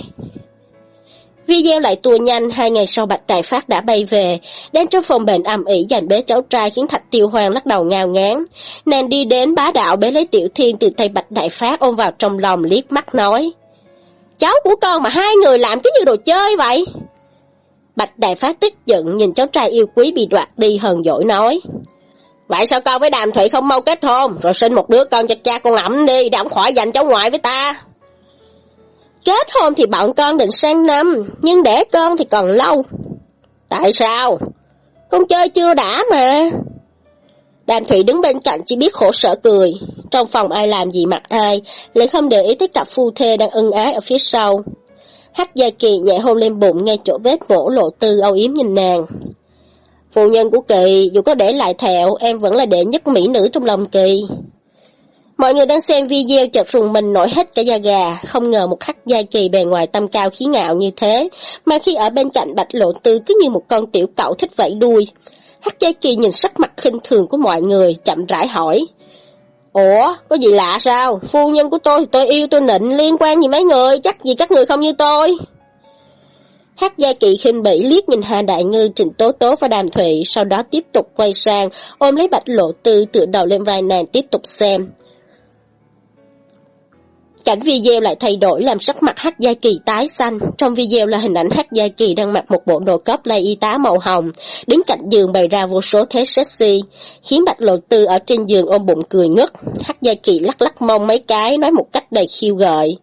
Speaker 2: Video lại tua nhanh, hai ngày sau Bạch Đại Phát đã bay về. Đến trong phòng bệnh âm ỉ dành bế cháu trai khiến Thạch Tiêu Hoàng lắc đầu ngao ngán. Nàng đi đến bá đạo bế lấy Tiểu Thiên từ tay Bạch Đại Phát ôm vào trong lòng liếc mắt nói. Cháu của con mà hai người làm cứ như đồ chơi vậy. Bạch Đại Phát tức giận nhìn cháu trai yêu quý bị đoạt đi hờn dỗi nói. Vậy sao con với Đàm Thủy không mau kết hôn, rồi sinh một đứa con cho cha con ẩm đi, để ổng khỏi dành cháu ngoại với ta. Kết hôn thì bọn con định sang năm, nhưng đẻ con thì còn lâu. Tại sao? Con chơi chưa đã mà. Đàm Thủy đứng bên cạnh chỉ biết khổ sở cười. Trong phòng ai làm gì mặc ai, lại không để ý tới cặp phu thê đang ân ái ở phía sau. Hắc Gia Kỳ nhẹ hôn lên bụng ngay chỗ vết mổ lộ tư âu yếm nhìn nàng. Phu nhân của Kỳ, dù có để lại thẹo, em vẫn là đệ nhất mỹ nữ trong lòng Kỳ. Mọi người đang xem video chợt rùng mình nổi hết cả da gà, không ngờ một khắc giai kỳ bề ngoài tâm cao khí ngạo như thế, mà khi ở bên cạnh bạch lộ tư cứ như một con tiểu cậu thích vẫy đuôi. Hắc giai kỳ nhìn sắc mặt khinh thường của mọi người, chậm rãi hỏi. Ủa, có gì lạ sao? Phu nhân của tôi thì tôi yêu tôi nịnh, liên quan gì mấy người, chắc gì các người không như tôi. Hát Gia Kỳ khinh bỉ liếc nhìn Hà Đại Ngư, Trình Tố Tố và Đàm Thụy, sau đó tiếp tục quay sang, ôm lấy Bạch Lộ Tư tựa đầu lên vai nàng tiếp tục xem. Cảnh video lại thay đổi làm sắc mặt Hắc Gia Kỳ tái xanh. Trong video là hình ảnh Hắc Gia Kỳ đang mặc một bộ đồ cosplay y tá màu hồng, đứng cạnh giường bày ra vô số thế sexy, khiến Bạch Lộ Tư ở trên giường ôm bụng cười ngất. Hắc Gia Kỳ lắc lắc mông mấy cái, nói một cách đầy khiêu gợi.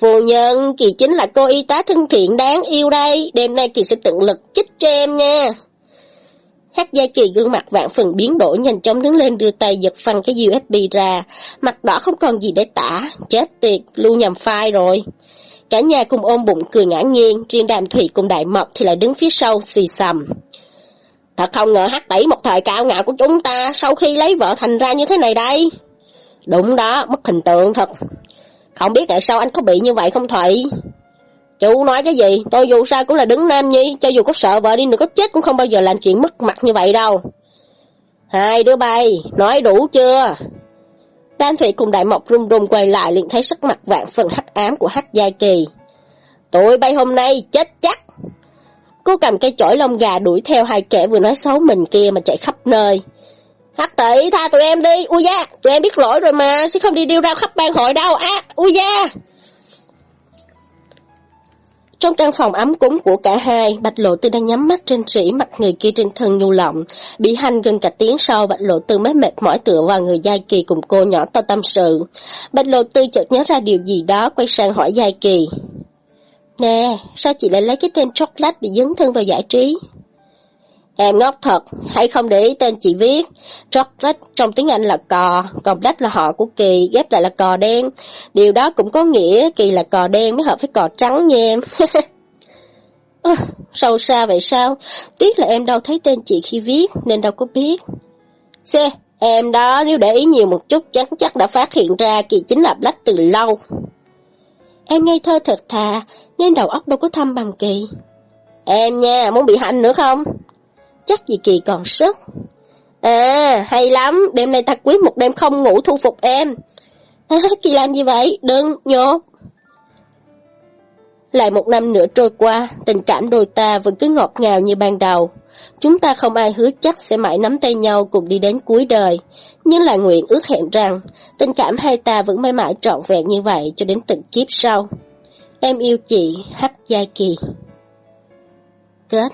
Speaker 2: Phu nhân, Kỳ chính là cô y tá thân thiện đáng yêu đây, đêm nay Kỳ sẽ tận lực chích cho em nha. Hát Gia Kỳ gương mặt vạn phần biến đổi nhanh chóng đứng lên đưa tay giật phăng cái USB ra, mặt đỏ không còn gì để tả, chết tiệt, lưu nhầm file rồi. Cả nhà cùng ôm bụng cười ngã nghiêng, riêng đàm thủy cùng đại mập thì lại đứng phía sau xì xầm. Thật không ngờ hát tỷ một thời cao ngạo của chúng ta sau khi lấy vợ thành ra như thế này đây. Đúng đó, mất hình tượng thật. Không biết tại sao anh có bị như vậy không thụy Chú nói cái gì, tôi dù sao cũng là đứng nam nhi, cho dù có sợ vợ đi nữa có chết cũng không bao giờ làm chuyện mất mặt như vậy đâu. Hai đứa bay, nói đủ chưa? Đan thụy cùng Đại Mộc run run quay lại liền thấy sắc mặt vạn phần hắc ám của hắc gia kỳ. Tụi bay hôm nay chết chắc. Cô cầm cây chổi lông gà đuổi theo hai kẻ vừa nói xấu mình kia mà chạy khắp nơi. Hắc tỷ tha tụi em đi, ui da, tụi em biết lỗi rồi mà, sẽ không đi điêu rao khắp bang hội đâu, á, à, ui da. Trong căn phòng ấm cúng của cả hai, Bạch Lộ Tư đang nhắm mắt trên trĩ mặt người kia trên thân nhu lộng. Bị hành gần cả tiếng sau, Bạch Lộ Tư mới mệt mỏi tựa vào người Giai Kỳ cùng cô nhỏ to tâm sự. Bạch Lộ Tư chợt nhớ ra điều gì đó, quay sang hỏi Giai Kỳ. Nè, sao chị lại lấy cái tên chocolate để dấn thân vào giải trí? Em ngốc thật, hãy không để ý tên chị viết. Chocolate trong tiếng Anh là cò, còn Black là họ của Kỳ, ghép lại là cò đen. Điều đó cũng có nghĩa Kỳ là cò đen mới hợp với cò trắng nha em. <laughs> à, sâu xa vậy sao? Tiếc là em đâu thấy tên chị khi viết, nên đâu có biết. Xe, em đó nếu để ý nhiều một chút chắc chắc đã phát hiện ra Kỳ chính là Black từ lâu. Em ngây thơ thật thà, nên đầu óc đâu có thâm bằng Kỳ. Em nha, muốn bị hạnh nữa không? Chắc dì Kỳ còn sức. À, hay lắm, đêm nay ta quyết một đêm không ngủ thu phục em. À, <laughs> Kỳ làm gì vậy? Đừng, nhột. Lại một năm nữa trôi qua, tình cảm đôi ta vẫn cứ ngọt ngào như ban đầu. Chúng ta không ai hứa chắc sẽ mãi nắm tay nhau cùng đi đến cuối đời, nhưng là nguyện ước hẹn rằng tình cảm hai ta vẫn mãi mãi trọn vẹn như vậy cho đến tận kiếp sau. Em yêu chị, Hắc Gia Kỳ. Kết